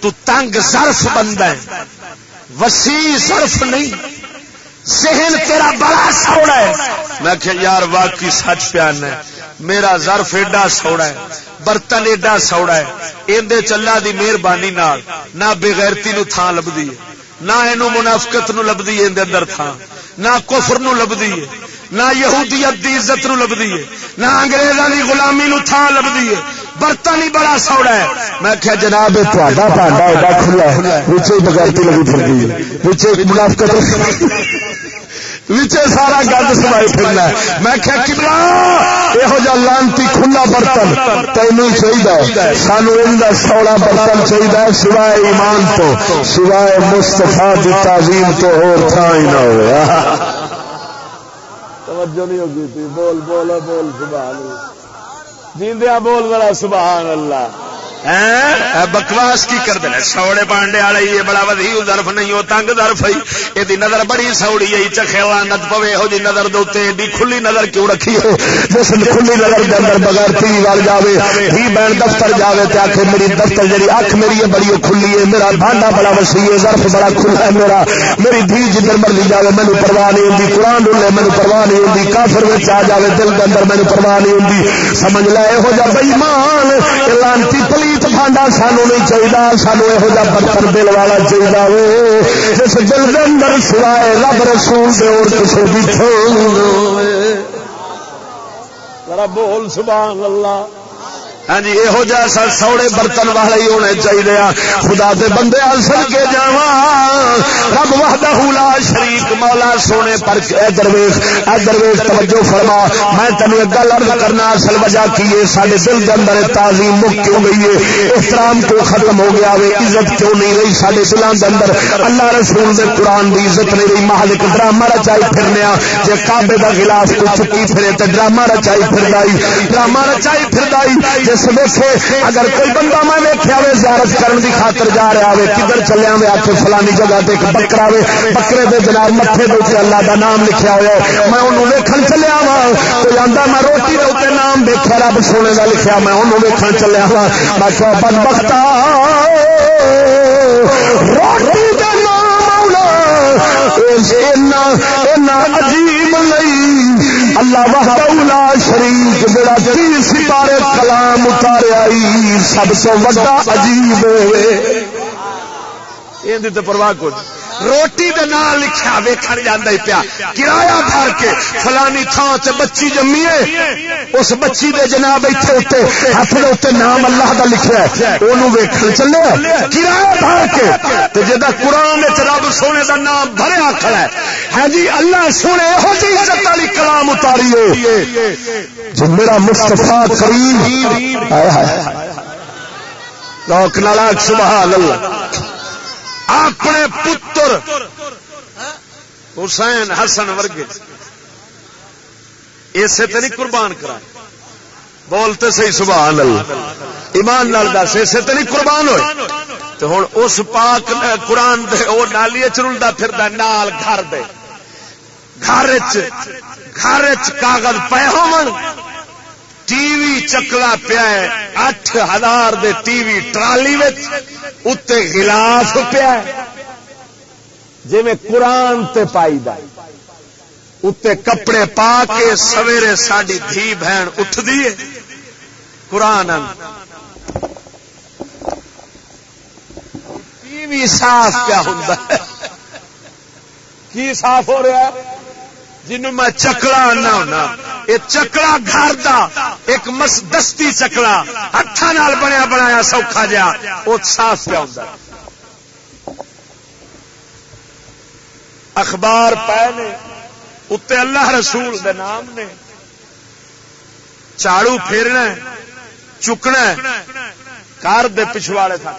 تو تنگ سرف بندہ ہے۔ وسیع سرف نہیں۔ ذہن تیرا بڑا سوڑا ہے۔ میں کہ یار، واقعی سچ پیان ہے۔ میرا ظرف ایڈا سوڑا ہے، برتن ایڈا سوڑا ہے اندے چلا دی مہربانی نہ بےغیرتی نو تھان لبدی ہے، نہ اینو منافقت نو لبدی ہے اندے اندر تھان نہ کفر نو لبدی ہے، نہ یہودیت دی عزت نو لبدی ہے، نہ انگریزاں دی غلامی نو تھان لبدی ہے، برتن ہی بڑا سوڑا ہے۔ میں کیا جناب تھوڑا پانڈا ایڈا کھلا ہے نیچے بغیرتی لگی پھر گئی نیچے منافقت نیچے سارا گند سوائی پھرنا ہے۔ میں کیا کبلا یہو جا لانتی کھلا برتن، تینوں چاہیے سانو ان سوڑا برتن چاہیے سوائے ایمان تو، سوائے مستفا کی تعظیم تو اور تھا ہی نہ ہوا توجہ نہیں ہوگی تھی۔ بول بول بول، سبحان اللہ۔ جیندیا بول بڑا سبحان اللہ۔ بکواس کی کر دینا سوڑے پانڈے والے یہ بڑا ودی درف نہیں، وہ تنگ درف ہے یہ نظر بڑی سوڑی ہے چکھےوا نت پوے ہو جی نظر دوتے ایڈی کھلی نظر کیوں رکھی ہے؟ جس کھلی نظر کے اندر بغیر ٹی وال جاوے، ہی بہن دفتر جاوے تے آخر میری دفتر جی اکھ میری ہے بڑی کھلی ہے، میرا بھانڈا بڑا وسیع ہے، ظرف بڑا کھلا ہے میرا۔ میری دھی جدھر مرضی جاوے مینو پرواہ نہیں ہوتی قرآن ڈولے مینو پرواہ نہیں ہوتی کافر میں آ جاوے، دل کے اندر مینو پرواہ نہیں ہوتی سمجھ لے یہو جا بئیمان لانتی پلی پلیت بھانڈا سانو نہیں چاہیے سانو یہ پتھر دل والا چاہیے جس دل کے اندر سوائے رب رسول دے اور کسی بھی بول سبحان اللہ ہاں جی یہو جیسا سوڑے برتن والے ہی ہونے چاہیے ہاں۔ خدا دے بندے سن کے جا رب وحدہ لا شریک، مولا سونے پر درویش درویش، توجہ فرما۔ میں تین ایک گل ارد کرنا، اصل وجہ کی ہے؟ سارے دل کے اندر تعظیم مک کیوں گئی ہے؟ احترام کیوں ختم ہو گیا وے؟ عزت کیوں نہیں رہی سارے دلوں کے اندر؟ اللہ رسول دے قرآن دی عزت نہیں رہی۔ محل ایک ڈرامہ رچائی پھرنے ہاں۔ جی کابے کا خلاف کو چکی پھرے تو ڈرامہ رچائی پھر ڈرامہ رچائی پھر جس حدیث دیکھے اگر کوئی بندہ میں دیکھا ہوئے زیارت کرن دی خاطر جا رہا ہوئے کدھر چلیا میں آ کے فلانی جگہ تے ایک بکرا ہوئے بکرے دے جناب متے دے اللہ دا نام لکھا ہوا میں انہوں ویکھن چلیا وا کوئی آندا میں روٹی دے اوپر نام دیکھا رب سونے دا لکھیا میں انہوں ویکھن چلیا وا میں کیا کہ بدبختا روٹی دے نام عجیب اللہ وحدہ لا شریک، جڑا تین سپارے کلام اتاریا سب سے وڈا عجیب ہے۔ تے پرواہ کچھ روٹی دے نال لکھا ویکھن جاندا پیا، کرایہ بھر کے فلانی تھان تے بچی جمی ہے اس بچی دے جناب ایتھے اوتے ہاتھ دے اوتے نام اللہ دا لکھیا ہے، اونوں ویکھن چلے، کرایہ بھر کے، تے جدا قران وچ رب سونے دا نام بھریا کھڑا ہے ہاں جی اللہ سونے ہو جی عزت والی کلام اتاری ہے جو میرا مصطفی کریم ہائے ہائے۔ لوک نالاک سبحان اللہ۔ اپنے پتر حسین حسن ورگے۔ اسے تو نہیں قربان کرا بولتے صحیح سبحان اللہ۔ ایمان نال دس، اسے تو نہیں قربان ہوئے۔ تو ہوں اس پاک قرآن دے وہ نالی چرلتا پھر نال گھر دے۔ گھر گھر کاغذ پے ہو ٹی وی چکلا پیا اٹھ ہزار دے ٹی وی ٹرالی اتنے گلاف پیا جی میں قرآن تے پائی دا اتنے کپڑے پا کے سویرے ساری دھی بہن اٹھ دیے قرآن۔ ٹی وی صاف کیا ہوں کی صاف ہو رہا ہے؟ جنوں میں چکلا آنا ہونا۔ یہ چکلا گھر دا، ایک مس، دستی چکلا۔ ہاتھ بنیا بنایا سوکھا جا وہ صاف پہ ہوں اخبار پے نے اتنے اللہ رسول دے نام نے۔ چاڑو پھیرنا چکنا کار دے پچھواڑے تھا۔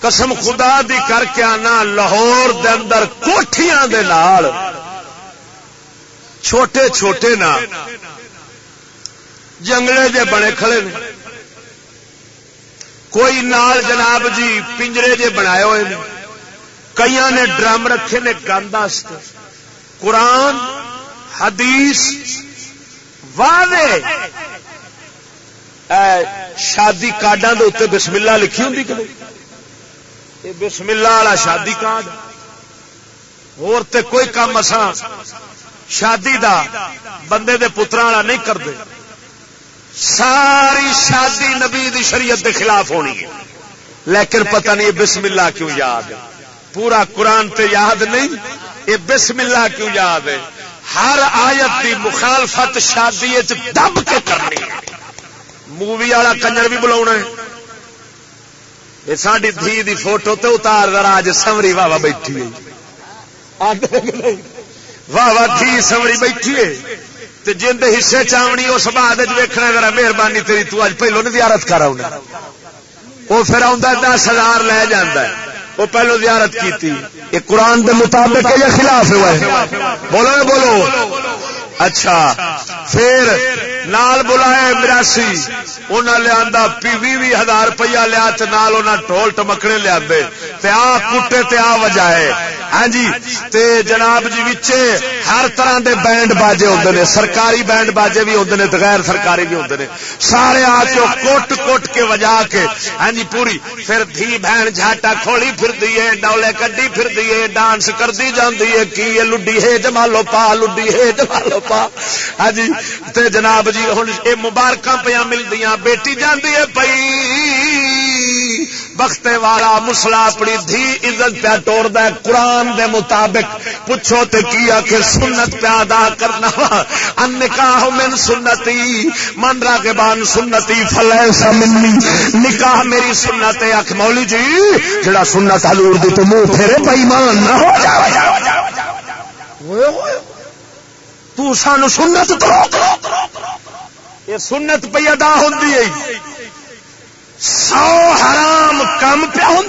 قسم خدا دی کر کے آنا، لاہور دے اندر کوٹھیاں دے نال۔ چھوٹے چھوٹے نا۔ جنگلے جے بنے کھڑے نے۔ کوئی نال جناب جی پنجرے جے بنائے ہوئے نے۔ کئی نے ڈرم رکھے نے گند قرآن، حدیث، واضح۔ شادی کارڈا کے اتنے بسملہ لکھی ہوں کہ یہ بسملہ والا شادی کارڈ۔ کوئی کام اسان شادی دا بندے دے پترا والا نہیں کرتے۔ ساری شادی نبی دی شریعت دے خلاف ہونی ہے۔ لیکن پتہ نہیں بسم اللہ کیوں یاد ہے۔ پورا قرآن تے یاد نہیں، یہ بسم اللہ کیوں یاد ہے؟ ہر آیت دی مخالفت شادی دب کے کرنی مووی والا کنجر بھی بلا یہ ساری دھی دی فوٹو تے اتار، ذرا سمری بابا بیٹھی واہ واہ جی تھی سمری بیٹھی ہے۔ جن کے حصے چاونی اس بعد ویکنا ذرا مہربانی تیری، تو اج پہلو نے زیارت کر آنا وہ پھر آ دس ہزار لے جانا وہ پہلو زیارت کی یہ قرآن کے مطابق یا خلاف ہوا ہے؟ بولو بولو؟ اچھا۔ پھر نال بلائے مراسی۔ انہیں لیا بھی بھی ہزار روپیہ لیا نال ٹول ٹمکنے لیا آ کٹے تے آ وجائے ہاں جی تے جناب جی وچے ہر طرح دے بینڈ باجے ہوتے ہیں سرکاری بینڈ باجے بھی ہوتے ہیں غیر سرکاری بھی ہوتے ہیں سارے آ کے کوٹ کوٹ کے وجا کے ہاں جی پوری پھر دھی بہن جھاٹا کھولی پھر دیے ڈولے کڈی پھر دیے ڈانس کرتی جاتی ہے، کی لڈی ہے، جمالو پا، لڈی ہے، جمالو پا۔ ہاں جی تے جناب جی ہوں یہ مبارک پہ ملتی بیٹی جاندی ہے پئی۔ بختے والا مسلا، اپنی دھی عزت پیا توڑ ہے، قرآن دے مطابق پوچھو تے کیا کہ سنت پیا ادا کرنا ان نکاح من سنتی، من را سنتی فلے سمنی نکاح میری سنت ہے اک مولی جی جڑا سنت حضور دی تو منہ پھیرے بے ایمان نہ ہو جا۔ تو سانو سنت تو روک یہ سنت پہ ادا ہوتی ہے۔ سو حرام کم پیا ہوں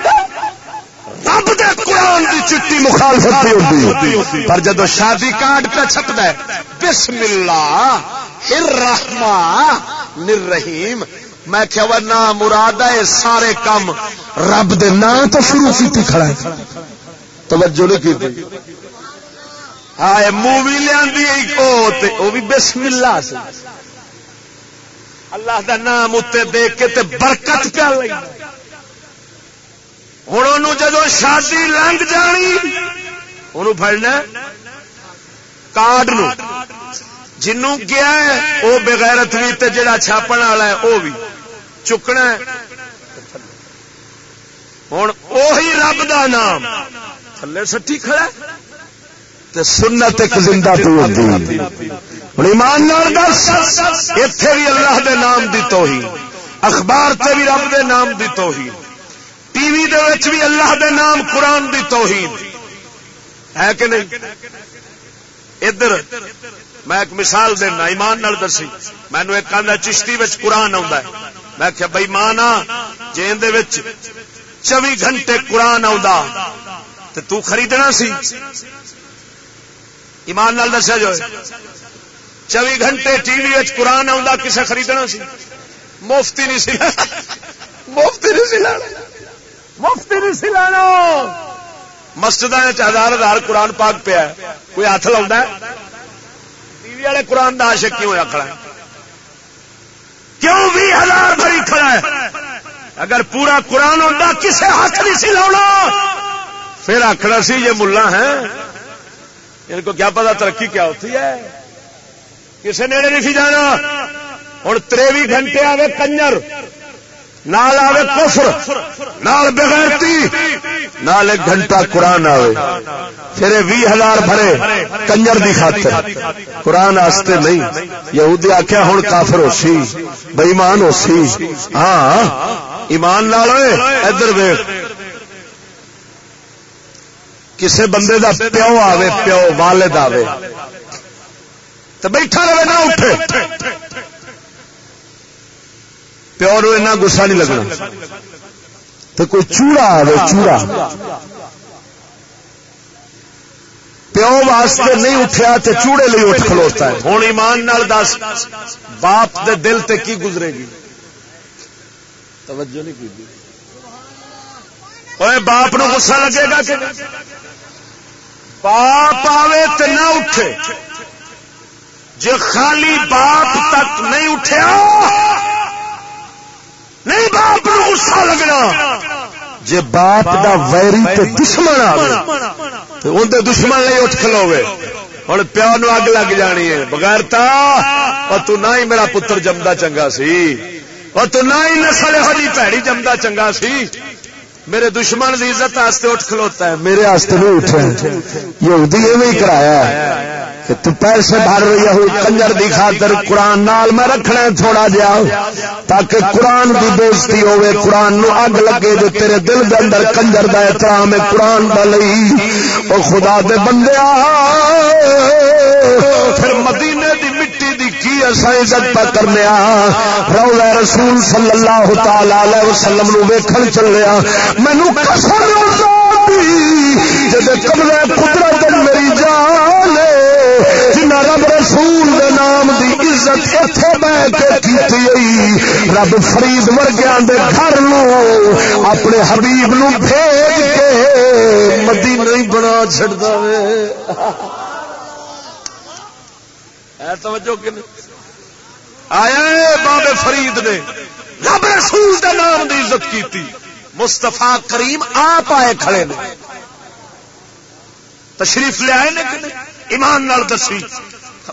رب دے قرآن دی چٹی مخالفت ہوتی پر جدو شادی کارڈ پہ چھپتا ہے بسم اللہ الرحمن نر رحیم میں کیا وہ نام مراد ہے سارے کام رب دے نام تو شروع کی کھڑا ہے۔ توجہ نہیں کی ہائے مووی لیا وہ بھی بسم اللہ سے۔ اللہ دا نام اتنے دیکھ کے تے برکت پیا لئی ہوں جدو شادی لنگ جانی انہوں پڑنا کارڈ نو جنوں گیا ہے وہ بغیرت بھی تے جڑا چھاپن والا ہے وہ بھی چکنا ہوں اوہی رب دا نام۔ تھلے سٹی کھڑا تے سنت ایک زندہ ہوں ایمان نال دس اتے بھی اللہ دے نام دی توہین، اخبار تے بھی رب دے نام دی توہین۔ ٹی وی دے وچ بھی اللہ دے نام قرآن دی توہین ہے کہ نہیں؟ ادھر، میں ایک مثال دینا، ایمان نال دسی مینو ایک آدھا چشتی وچ قرآن آ میں کیا بئی مان جی چوبی گھنٹے قرآن تو خریدنا سی. ایمان نال دسیا جو چوبی گھنٹے ٹی وی قرآن آ کسے خریدنا سی؟ مفتی نہیں سی مفتی نہیں سی مفتی نہیں سی لینا۔ مسجد ہزار ہزار قرآن پاک پیا کوئی ہاتھ لا ٹی وی والے قرآن کا آشک کیوں آخر کیوں بھی ہزار بھری کھڑا ہے؟ اگر پورا قرآن ہوتا کسے ہاتھ نہیں سی لاؤنا۔ پھر آخر سی، یہ ملا ہے ان کو کیا پتا ترقی کیا ہوتی ہے؟ کسے نیڑے نہیں سی جانا۔ ہوں تریوی گھنٹے آئے کنجر۔ نال آوے کفر، نال بغیرتی، نال ایک گھنٹہ قرآن آوے۔ پھر بھی ہزار بھرے کنجر دی خاطر۔ قرآن آستے نہیں۔ یہودی آخیا ہوں کافر ہو سی بئیمان ہو سی۔ ہاں ایمان نال لال ادھر ویخ کسے بندے دا پیو آوے، پیو والد آوے۔ تو بیٹھا رہے نہ اٹھے۔ پیو نو ایسا گسا نہیں لگنا۔ تو کوئی چوڑا آئے چوڑا۔ پیو واسطے نہیں اٹھیا تو چوڑے لی اٹھ کھلوتا ہے۔ ہوں ایمان نال دس، باپ دے دل تے کی گزرے گی؟ توجہ نہیں کی باپ نو گسا لگے گا کہ باپ آوے تو نہ اٹھے۔ جو خالی باپ تک نہیں اٹھیا نہیں باپ نو غصہ لگنا۔ جی باپ دا ویری تے دشمن آوے، تے آئے اندر دشمن نہیں اٹھ کھلوے ہوں پیو نو اگ لگ جانی ہے۔ بغیر تا اور تو نہ ہی میرا پتر جمدا چنگا سی۔ اور تو نہ ہی نسل ہری پیڑی جمدا چنگا سی۔ میرے دشمن کی عزت آستے اٹھ کھلوتا ہے۔ میرے آستے نہیں اٹھے۔ یہودی ایویں کرایا کہ تو پیسے بھر رہی ہو کنجر دی خاطر قرآن نال میں رکھنا تھوڑا جا تاکہ قرآن دی بےزتی ہوے قرآن نو اگ لگے جو تیرے دل دے اندر کنجر دا احترام ہے، قرآن دا لئی۔ او خدا دے بندے پھر مدینے دی مٹی دی کی اصا عزت پہ کرنے آ۔ رولا رسول صلی اللہ تعالی علیہ وسلم نو ویکھن چلیا مینو قسم دی جب قبضہ قدرت میری جان رسول دے نام دی عزت اتے بہ کے رب فرید ورگیا دے گھر نو، اپنے حبیب نو بھیج کے مدی نہیں بنا چڑتا توجہ کہ آیا بابے فرید نے۔ رب رسول دے نام دی عزت کی مستفا کریم آپ آئے کھڑے نے۔ تشریف لے آئے ایمان نال دسی۔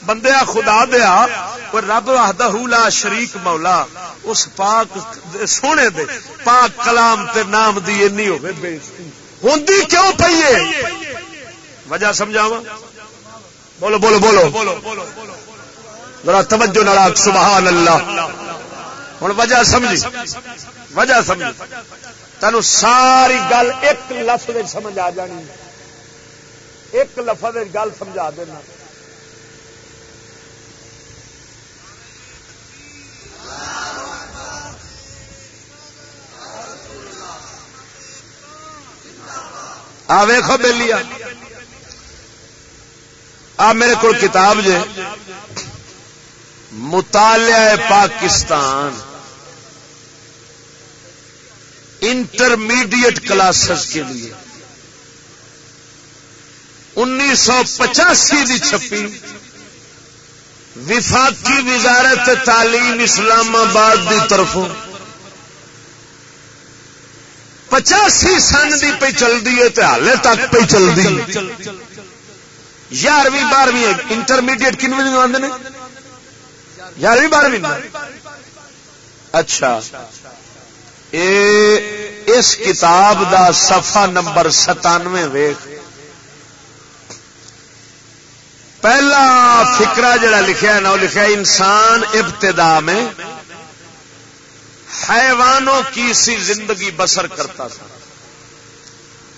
بندے خدا دیا رب آدھا لا شریک مولا، اس پاک سونے دے، پاک کلام تے نام دی اینی ہوے بےزتی ہوندی کیوں پئی ہے؟ وجہ سمجھاوا بولو بولو بولو۔ ذرا توجہ نال سبحان اللہ۔ ہن وجہ سمجھی۔ وجہ سمجھی۔ تین ساری گل ایک لفظ سمجھ آ جانی۔ ایک لفظ گل سمجھا دینا۔ آ ویخو بہلی آ میرے کو کتاب جے۔ مطالعہ پاکستان۔ انٹرمیڈیٹ کلاسز کے لیے۔ انیس سو پچاسی کی چھپی۔ وفاقی وزارت تعلیم اسلام آباد کی طرفوں۔ پچاسی سن کی پہ چلتی ہے ہالے تک پہ چلتی یارویں بارہویں انٹرمیڈیٹ کن بجے آتے ہیں یارویں بارہویں؟ اچھا۔ اے، اس کتاب دا صفحہ نمبر ستانوے ویخ پہلا فکرا جڑا لکھا ہے نا، وہ لکھا ہے انسان ابتدا میں حیوانوں کی سی زندگی بسر کرتا تھا۔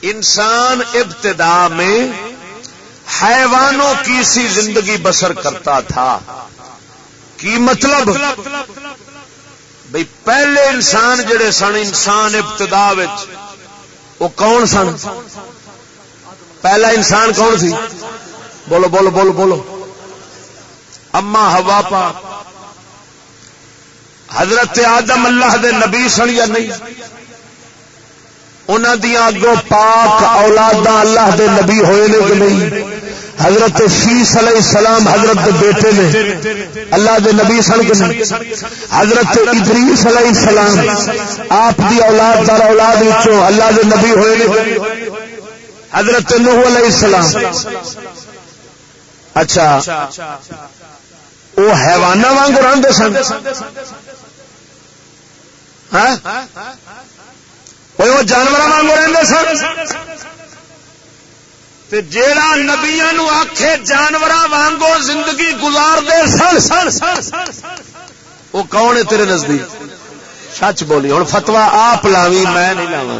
انسان ابتدا میں حیوانوں کی سی زندگی بسر کرتا تھا۔ کی مطلب؟ بھائی پہلے انسان جڑے سن، انسان ابتدا وہ کون سن؟ پہلا انسان کون سی؟ بولو بولو بولو بولو۔ اما، ہوا پا حضرت آدم اللہ دے نبی سن یا نہیں؟ انہوں دیا اگوں پاک اولادا اللہ دے نبی ہوئے نے کہ نہیں؟ حضرت شیس علیہ السلام حضرت دے بیٹے نے اللہ دے نبی سن کے نہیں؟ حضرت ادریس علیہ السلام آپ دی اولاد دار اولاد وچوں اللہ دے نبی ہوئے نے حضرت نوح علیہ السلام اچھا وہ حیوانہ وانگ رہتے سن۔ ہاں؟ وہ جانور وانگ رہتے سن۔ جیڑا نبیا آخے جانور وانگو زندگی گزار دے سن۔ سن سن وہ کون ہے تیرے نزدیک؟ سچ بولی ہوں فتوا آپ لاوی میں نہیں لاوا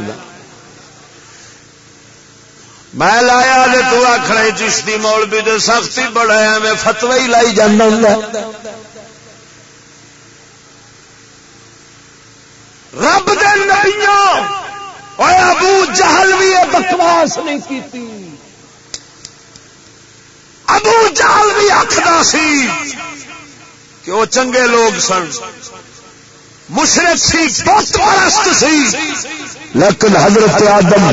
میں لایا تو آخر چشتی مول بھی تو سختی بڑا میں فتوا ہی لائی جانا ہوں رب دے نبیوں! ابو جہل بھی بکواس نہیں کی ابو جال بھی آخر سی کہ وہ چنگے لوگ سن۔ مشرق سی بہت پرست سی۔ لیکن حضرت آدم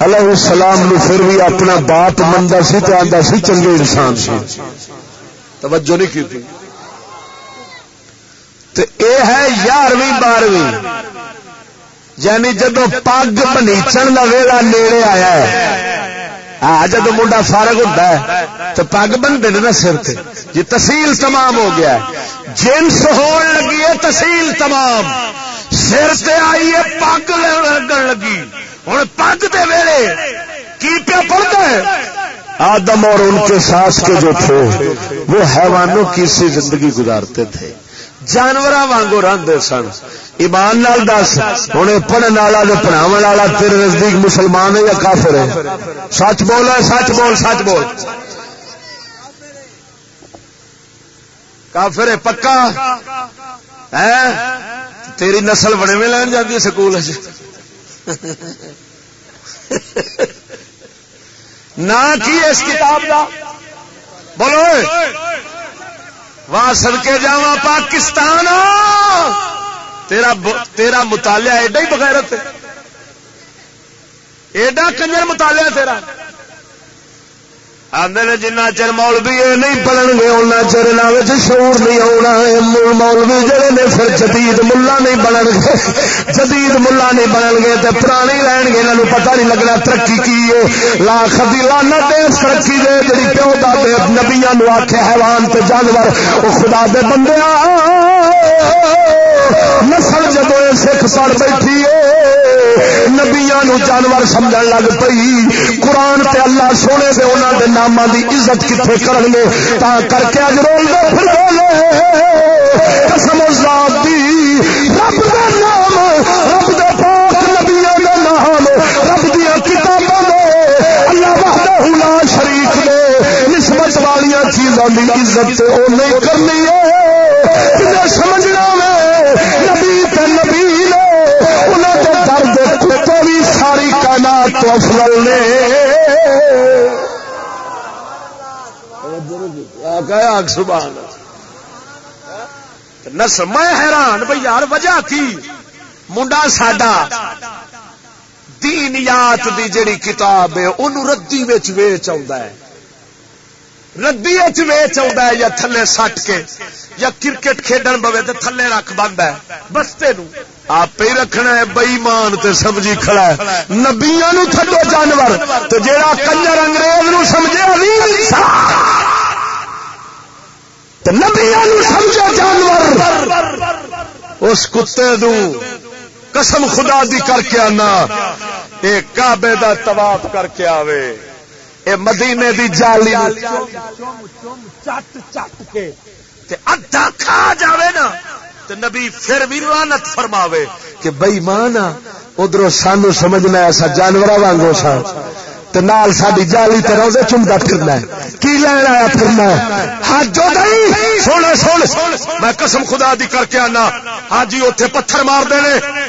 علیہ السلام نے پھر بھی اپنا باپ منتا سی تو آتا سی چنگے انسان سی۔ توجہ نہیں کی تو اے ہے یارویں بارہویں یعنی جدو پگ بنیچن کا ویلا نیڑے آیا ہے۔ جب منڈا فارغ ہوتا ہے تو پگ بنتے نا سر سے جی تحصیل تمام ہو گیا جنس ہون لگی ہے تحصیل تمام۔ سر سے آئی ہے، پگ لگن لگی۔ ہوں پگ دے ویلے کی پیا پڑتا ہے؟ آدم اور ان کے ساس کے جو تھے، وہ حیوانوں کی سی زندگی گزارتے تھے۔ جانور وانگو رنگ سن۔ ایمان نال دس۔ ہوں پڑھنے والا پڑھاو والا تیرے نزدیک مسلمان ہے یا کافر ہے؟ سچ بول ہے سچ بول سچ بول۔ کافر ہے، پکا؟ ہے تیری نسل بڑے میں لین جاتی سکول نہ کی اس کتاب کا بولو وہاں سڑکے جا پاکستان تیرا تیرا مطالعہ ایڈا ہی بغیرت ہے۔ ایڈا کنجر مطالعہ تیرا۔ آدھے جنہ چر مولوی یہ نہیں پڑھن گے ان چر نہ شعور نہیں آنا مولوی جڑے نے پھر جدید ملا نہیں بنن گے۔ جدید ملا نہیں بنن گے تو پرانے رہن گے انہوں پتا نہیں لگنا ترقی کی ہے۔ لاکھ دی لانا دے ترقی دے جی پیو دے نبیا نو آخے حیوان تے جانور۔ وہ خدا دے بندے نسل جدو سکھ پڑ بیٹھی نبیا جانور سمجھ لگ پئی۔ قرآن تے اللہ سونے دے انہوں دے نام دی عزت کتنے کرن گے؟ تا کر کے اج رول دے پھر قسم ذات دی رب دا نام، رب دے پاک نبیوں دا نام، رب دیا کتاباں دے۔ اللہ وحدہ لا شریک دے۔ نسبت والیاں چیزاں دی عزت تے او نہیں کرنی ہے۔ تے سمجھنا میں نبی تے نبی نے، انہاں دے درد کتے بھی ساری کائنات تو افضل نے۔ آگ سبحان نس، میں حیران بھائی یار، وجہ کی؟ منڈا ساڈا۔ دینیات دی جڑی کتاب ہے انہوں ردی ویچ ہے۔ ردی ویچ ہے، یا تھلے سٹ کے، یا کرکٹ کھیڈن پوے تو تھلے رکھ بند ہے۔ بستے نو آپ ہی رکھنا ہے، بئیمان تے سمجھی کھڑا ہے۔ نبیا نو تھڈو جانور۔ تو جیڑا کنجر انگریز نو سمجھے نبیا نو جانور، اس کتے دو قسم خدا دی کر کے آنا، اے کعبے دا طواف کر کے آوے، اے مدینے دی جالی چٹ چٹ کے ادھا کھا جاوے نا تو نبی پھر بھی لانت فرماوے کہ بئی ماں ادھر سانو سمجھنا ایسا جانور وانگو سا۔ نال ساری جالی تے روزے چمتا پھرنا ہے۔ کی لین آیا پھرنا ہے؟ ہاں نہیں سونے سونے میں قسم خدا دی کر کے آنا۔ ہاں جی اتنے پتھر مار دے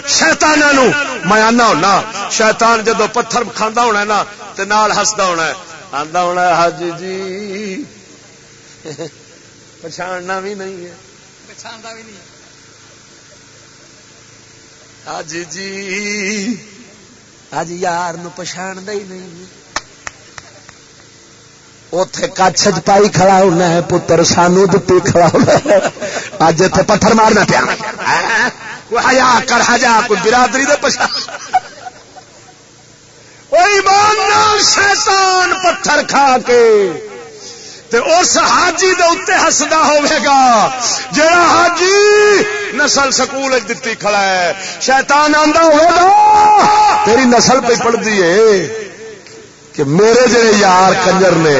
شیتانوں میں آنا ہونا۔ شیطان جدو پتھر کھانا ہونا ہے نا تے نال ہستا ہونا ہے۔ آندا ہونا ہے حج جی پچھاڑنا بھی نہیں ہے۔ پچھاڑنا بھی نہیں حج جی۔ اج یار نو پچھاڑ ہی نہیں اتے کچھ پائی کھڑا ہونا ہے پتر سانو دتی کھڑا ہونا ہے اج اتنے پتھر مارنا پیا ہیا کر ہجا کوئی برادری دے پچھا شیطان پتھر کھا کے تے اس حاجی دے اتنے ہسدا ہوگا جڑا حاجی نسل سکول دتی کھڑا ہے، شیطان آندا ہوگا تیری نسل پہ پڑھتی ہے کہ میرے جڑے یار کنجر نے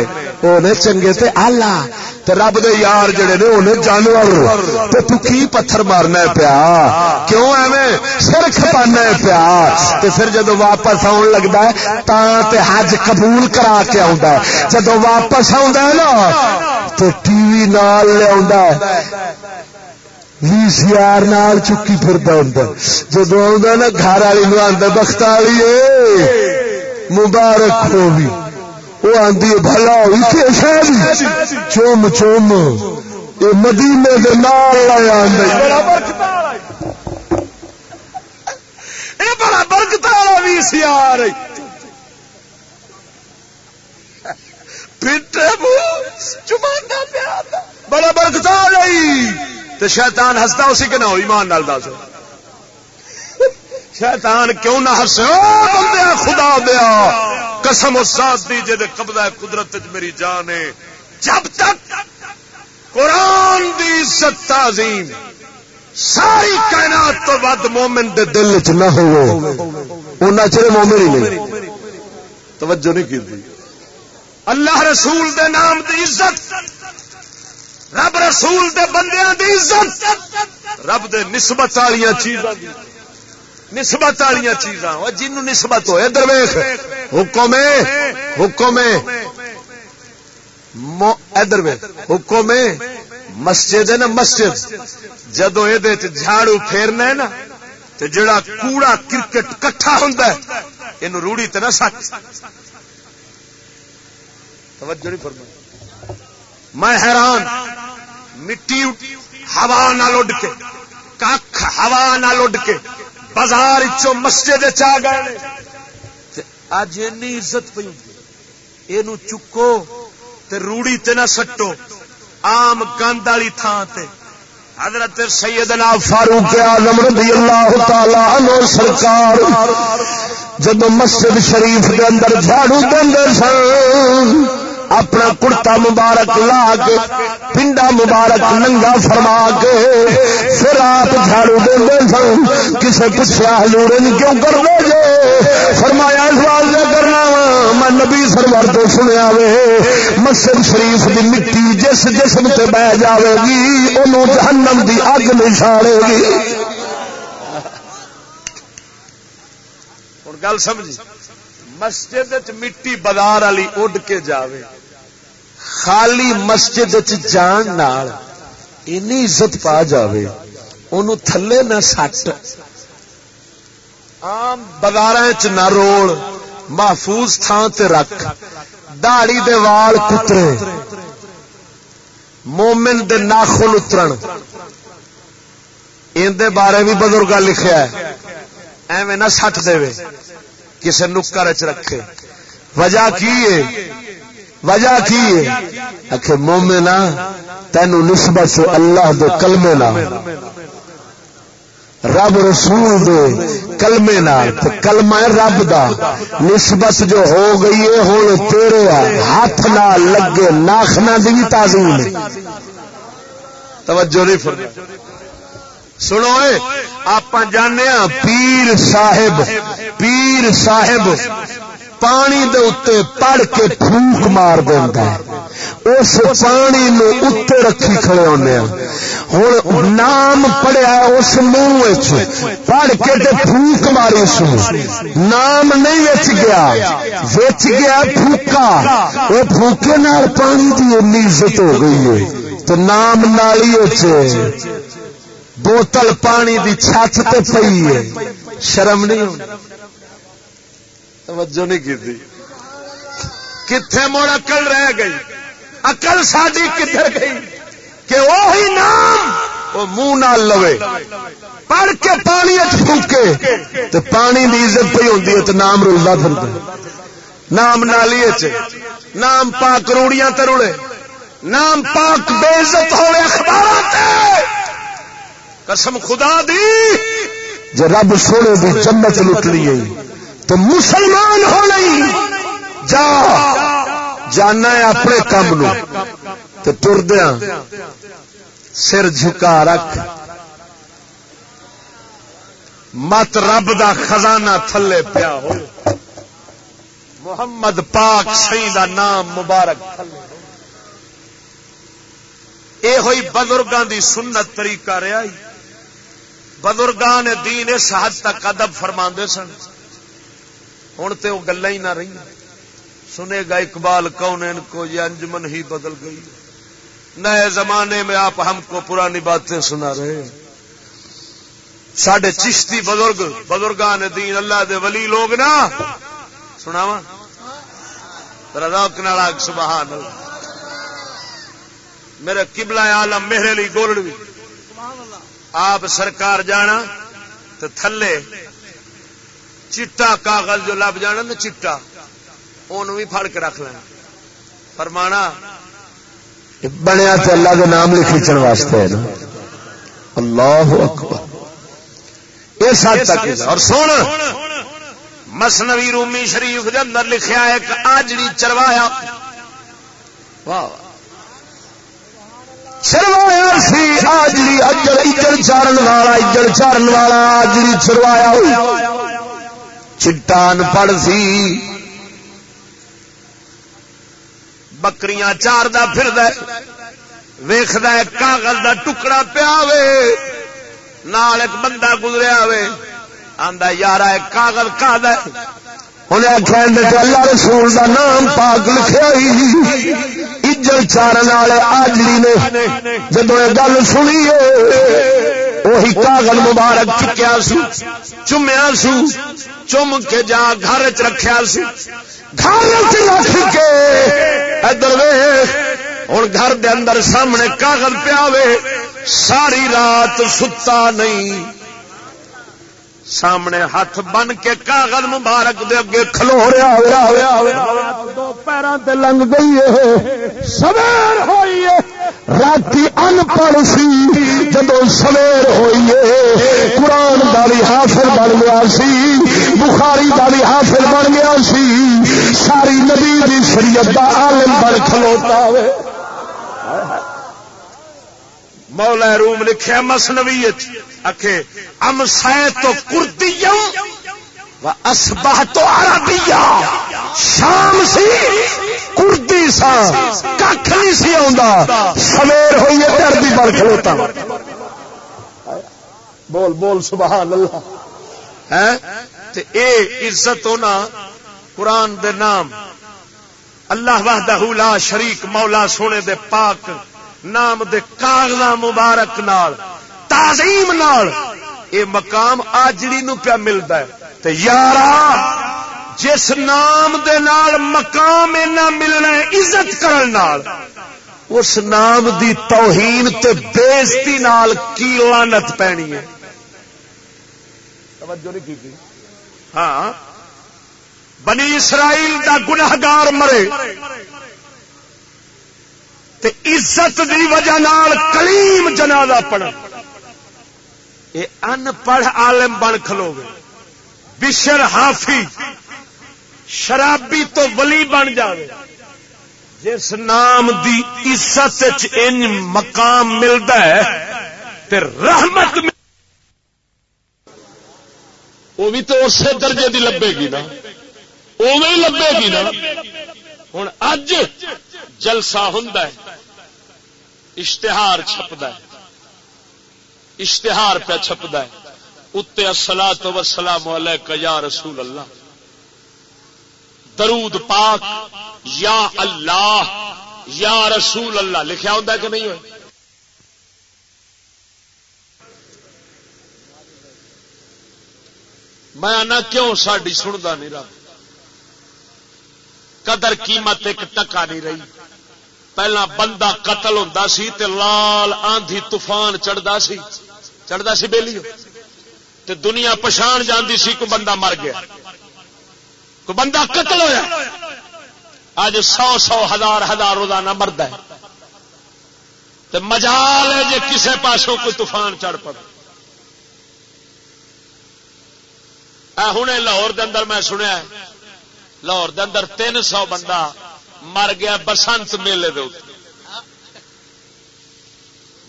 وہ چنگے تے آلہ۔ تے رب دے یار جڑے نے انہیں جانور۔ تے تو کی پتھر مارنا ہے پیا؟ کیوں ایویں سر کھپانا ہے پیا؟ تے پھر جدو واپس آن لگتا ہے تا تے حج قبول کرا کے آندا ہے۔ جدو واپس آندا ہے نا تو ٹی وی نال لے ہے۔ وی سی آر نال چکی پھردا ہوندا جدو آندا نا، گھر والی نو آندا بخت والی مبارک ہو وہ آدھی بھلا ہوئی چوم چوم، یہ مدینے کے نال بڑا برکت والا بھی سی آ رہی چمانا پیا بڑا برکت آ رہی تو شیطان ہستا اسی کے نہ ہو ایمان نال دس۔ شیطان کیوں نہ ہسے بندے خدا دیا۔ قسم ساتھ دی جے قبضہ قدرت میری جان ہے۔ جب تک قرآن دی عزت، تعظیم ساری کائنات تو ود مومن دے دل چ نہ ہو اُنہ چر مومن ہی نہیں۔ توجہ نہیں کی اللہ رسول دے نام دی عزت، رب رسول دے بندیاں دی عزت، رب دے نسبت والی چیزاں نسبت والی چیزاں۔ جنوں نسبت ہوئے درویش حکم حکم ادھر حکم مسجد ہے نا، مسجد۔ جدو یہ جھاڑو پھیرنا ہے نا تو جڑا کوڑا کرکٹ کٹھا ہوں یہ روڑی تو نہ سچ توجہ نہیں میں حیران، مٹی ہوا نہ لڈ کے کھ ہوا نہ لڈ کے بازار چو مسجد آ گئے اج این عزت پی یہ چکو تے روڑی تے نہ سٹو۔ آم گند والی تھان تے۔ حضرت سیدنا فاروق اعظم رضی اللہ تعالی عنہ سرکار جب مسجد شریف کے اندر جھاڑو دے سن۔ اپنا کڑتا مبارک لا کے، پنڈا مبارک ننگا فرما کے، پھر آپ جھاڑو دے سن، کسے پوچھا ہلوڑے کیوں کر دے جے؟ فرمایا سوال جو کرنا میں نبی سرور تو سنیا وے، مسجد شریف دی مٹی جس جسم سے بہ جاوے گی، انہوں جہنم دی اگ نہیں ساڑے گی گل سمجھی، مسجد مٹی بازار والی اڈ کے جاوے۔ خالی مسجد جان نال عزت پا جاوے ان تھلے نہ سٹ۔ آم بازار چ نہ روڑ محفوظ تھان تے رکھ۔ داڑی دے وال کترے۔ مومن دے ناخن اترن۔ اندر بارے بھی بزرگ لکھا ہے، ایویں نہ سٹ دے کسی نکر چ رکھے۔ وجہ کی ہے؟ وجہ کی؟ ہے مومنا تینو نسبت اللہ دے کلمے نہ رب رسول دے کلمے نال کلمہ رب دا نسبت جو ہو گئی ہے ہوں تیرے ہاتھ نہ لگے ناخنا دی تعظیم توجہ نہیں فرمائی۔ سنو آپ جانے ہاں، پیر صاحب پیر صاحب پانی دے اتنے پڑھ کے پھوک مار دینا اس پانی نو اتنے رکھی کھڑے ہونے ہوں نام پڑیا اس منہ پڑھ کے تے پھوک ماری سو نام نہیں وچ گیا۔ وچ گیا پھوکا وہ پھوکے نال پانی کی عزت ہو گئی ہے۔ تو نام نالی بوتل پانی دی چھت تے پئی ہے۔ شرم نہیں ہونی۔ توجہ نہیں کی کتنے مڑ اکل رہ گئی۔ اکل ساری کدھر گئی؟ کہ وہی نام وہ منہ نہ لوے۔ پڑھ کے پانی پھوکے تو پانی کی عزت پہ ہوتی ہے تو نام رولتا پھرتا نام نالی نام پاک روڑیاں تروڑے نام پاک بے عزت ہوئے اخبار قسم خدا دی۔ جو رب سونے دی جنت لٹ لی تو مسلمان ہو نہیں۔ جا۔ جانا ہے اپنے کام نو۔ تو ٹردیا سر جھکا رکھ۔ مت رب دا خزانہ تھلے پیا ہو۔ محمد پاک سی دا نام مبارک تھلے اے ہوئی بزرگاں دی سنت طریقہ رہا بزرگان دین اس حد تک ادب فرما سن۔ ہوں تو وہ گلا ہی نہ رہی۔ سنے گا اقبال کون ان کو؟ یہ انجمن ہی بدل گئی۔ نئے زمانے میں آپ ہم کو پرانی باتیں سنا رہے سڈے چشتی بزرگ، بزرگان دین، اللہ دے ولی لوگ نا۔ سنا وا ناگ سبحان میرے کبلا عالم میرے لی گولڈ آپ سرکار جانا تو تھلے چٹا کاغذ جو لب جانا نا چٹا ان بھی پھڑ کے رکھ لینا فرمانا بنیا تو اللہ کے نام لکھن واسطے ہے نا۔ اللہ اس حد تک اور سن۔ مسنوی رومی شریف کے اندر لکھا ایک آجڑی چروایا۔ واہ۔ چروایا سی آجڑی اجڑ اجڑ چارن والا اجڑ چارن والا آجڑی چروایا۔ چٹان پڑ سی۔ بکریاں چار دا پھر ویخد کاغذ دا ٹکڑا پیا نال ایک بندہ گزریا وے آدھا یار کاغذ کا انہیں آخیا اللہ رسول دا نام پاک لکھا اجڑ چارن والے آجلی نے جب یہ گل سنی وہی کاغذ مبارک چکیا سو چومیا سو چم کے جا گھر چ رکھا سی۔ گھر چ رکھ کے ادھر ہوں گھر دے اندر سامنے کاغذ پیا ساری رات ستا نہیں۔ سامنے ہاتھ بن کے کاغذ مبارک دے اگے کھلو رہا ہوا دو پیروں تے لنگ گئی ہے سویر ہوئی ہے رات ان پڑھ سی جب سویر ہوئی ہے قرآن کا بھی حاصل بن گیا سی، بخاری کا بھی حاصل بن گیا سی، ساری نبی دی شریعت کا عالم بن کھلوتا ہوئے مولا روم لکھا مسنوی اکھے، ام سائے تو کردی اسبہ تو عربی شام سی، کردی سا کھ نہیں سی آ سویر ہوئی ہے درد عربی بڑھ کھلوتا بول بول، سبحان اللہ۔ اے عزت ہونا، قرآن دے نام۔ اللہ وحدہ لا شریک، مولا سونے دے پاک، نام دے کاغذ مبارک نال، تعظیم نال۔ اے مقام آجڑی نو پیا ملتا ہے۔ تے یارا، جس نام دے نال مقام اینا ملنا ہے، عزت کرن نال، اس نام دی توہین تے بےزتی نال کی لانت پینی ہے؟ توجہ نہیں کی ہاں بنی اسرائیل دا گناہگار مرے۔ تے عزت دی وجہ نال کلیم جنازہ پڑا یہ ان پڑھ عالم بن کھلو گے بشر ہافی شرابی تو ولی بن جائے جس نام دی عزت ان مقام ملتا ہے، تے رحمت وہ بھی تو اسی درجے دی لبے گی نا۔ اوی لبے گی نا۔ ہوں اج جلسہ ہوں اشتہار چھپد اشتہار پہ چھپد اتنے اصلا تو وسلام یا رسول اللہ۔ درود پاک یا اللہ یا رسول اللہ۔ لکھا ہوں کہ نہیں ہوئے؟ میں آنا کیوں ساری سنتا نہیں رہا؟ قدر قیمت ایک ٹکا نہیں رہی۔ پہلا بندہ قتل ہوں سی تے لال آندھی طوفان چڑھتا سی۔ چڑھتا سی بہلی تے دنیا پچھان جاندی سی، کوئی بندہ مر گیا۔ کوئی بندہ قتل ہوا اج سو سو ہزار ہزار روزانہ مرد ہے۔ تے مجال ہے جی کسے پاسوں کوئی طوفان چڑھ پڑ ہوں لاہور دے اندر میں سنیا لاہور دے اندر تین سو بندہ مر گیا بسنت میلے دے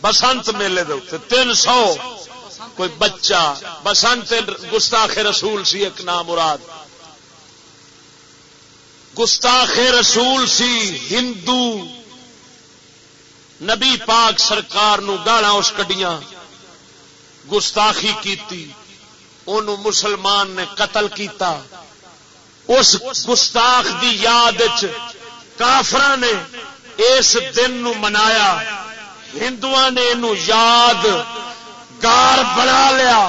بسنت میلے دے تین سو کوئی بچہ، بسنت گستاخ رسول سی ایک نام مراد۔ گستاخ رسول سی ہندو۔ نبی پاک سرکار نو گالا اس کڈیاں۔ گستاخی کیتی۔ انہوں مسلمان نے قتل کیتا۔ اس گستاخ دی یاد کافر نے اس دن نو منایا۔ ہندو نے یہ یاد گار بنا لیا۔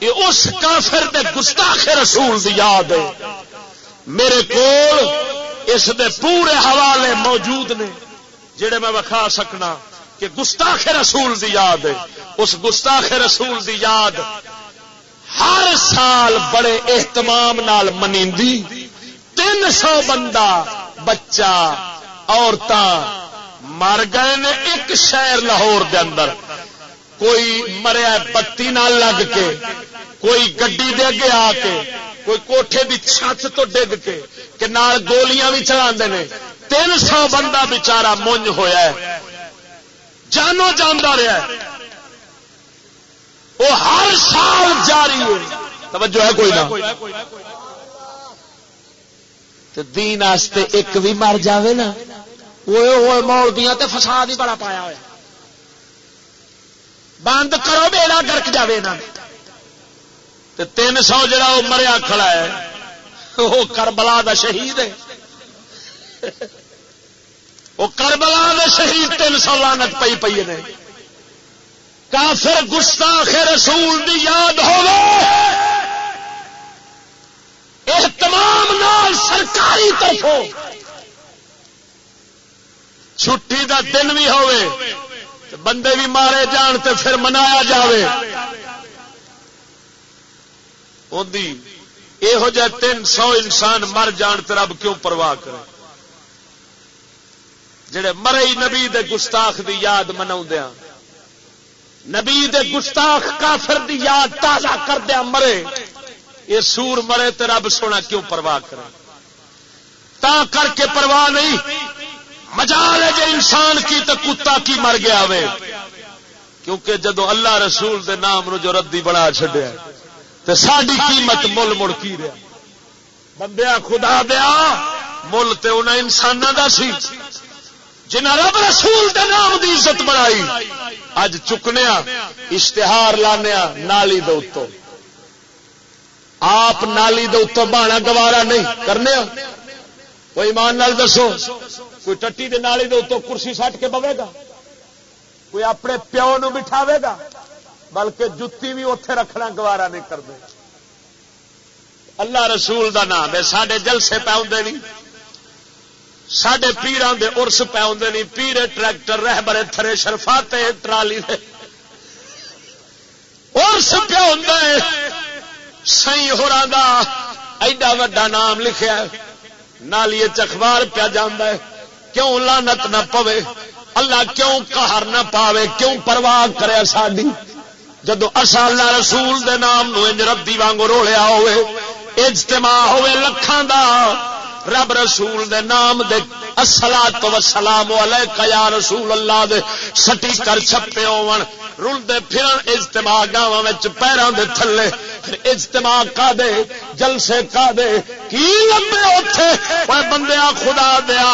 یہ اس کافر دے گستاخ رسول دی یاد ہے۔ میرے کو اس دے پورے حوالے موجود نے۔ جڑے میں وکھا سکنا کہ گستاخ رسول دی یاد ہے۔ اس گستاخ رسول دی یاد ہر سال بڑے اہتمام نال منی تین سو بندہ بچہ عورت مر گئے نے ایک شہر لاہور دے اندر۔ کوئی مریا بتی نہ لگ کے، کوئی گڈی دے اگے آ کے، کوئی کوٹھے دی چھت تو ڈگ کے، کہ نال گولیاں بھی چلا تین سو بندہ بچارا مونج ہویا ہے۔ جانو جانا رہا ہے۔ وہ ہر سال جاری ہے توجہ ہے کوئی نہ۔ دین آستے ایک بھی مر جاوے نا۔ وہ مولبیاں تے فساد ہی بڑا پایا ہوا بند کرو بیڑا گرک جائے نا تین سو جڑا وہ مریا کھڑا ہے، وہ کربلا دا شہید ہے۔ وہ کربلا دا شہید تین سو لانت پی پی نے۔ کافر گستاخ رسول دی یاد ہو اہتمام سرکاری طرفوں۔ چھٹی دا دن بھی ہوئے بندے بھی مارے جان تے پھر منایا جاوے۔ یہو جہ تین سو انسان مر جان تے رب کیوں پرواہ کرے؟ جڑے مرے نبی دے گستاخ دی یاد منا ہاں۔ نبی دے گستاخ کافر دی یاد تازہ کر دیا مرے۔ یہ سور مرے تو رب سونا کیوں پرواہ کرے؟ تا کر کے پرواہ نہیں۔ مجال ہے جی انسان کی تو کتا کی مر گیا وے۔ کیونکہ جدو اللہ رسول دے نام نو جو ردی بنا چڈیا تو ساری قیمت مل مڑ کی رہا بندیا، خدا دیا، مل تو انہیں انسانوں کا سی۔ جنہ رب رسول دے نام دی عزت بنائی، اج چکنے اشتہار لانے نالی دو آپ نالی دو بہانا گوارا نہیں، کرنے کوئی ایمان نال دسو؟ کوئی ٹٹی دے نالی دے کرسی سٹ کے پوے گا؟ کوئی اپنے پیو نو بٹھاوے گا؟ بلکہ جتی بھی اتے رکھنا گوارا نہیں کرتے۔ اللہ رسول دا نام ہے سڈے جلسے پہ نہیں۔ سڈے پیران دے ارس پہ آدھے نہیں۔ پیڑ ٹریکٹر رہ برے تھرے، شرفاتے ٹرالی دے۔ ارس پہ ہوں سی ہوا ایڈا وا نام لکھا نالی چخبار پیا جانا ہے۔ کیوں لانت نہ پوے؟ اللہ کیوں کہر نہ پاوے؟ کیوں پرواہ کرے ساری جدو اصا اللہ رسول دے نام نو انج ردی وانگ رولیا ہوئے، اجتماع ہوئے لکھان دا، رب رسول دے نام دے اصلا تو سلام یا رسول اللہ دے، سٹی کر چھپے ہون رول دے پھرن اجتماع گاواں وچ پیراں دے تھلے، پھر اجتماع کا دے جلسے کا دے کی لمبے اوتھے؟ اوے بندیاں خدا دیا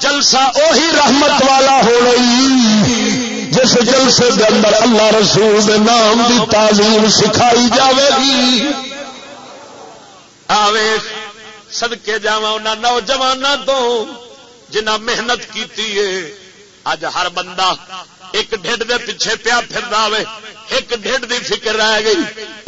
جلسہ اوہی رحمت والا ہو رہی۔ جس جلسے کے اندر اللہ رسول دے نام دی تعلیم سکھائی جاوے گی۔ آوے سدکے جا نوجوان تو جنہ محنت کی اج ہر بندہ ایک ڈھڈ دے پیچھے پیا پھر آئے ایک ڈھڈ دی فکر رہ گئی۔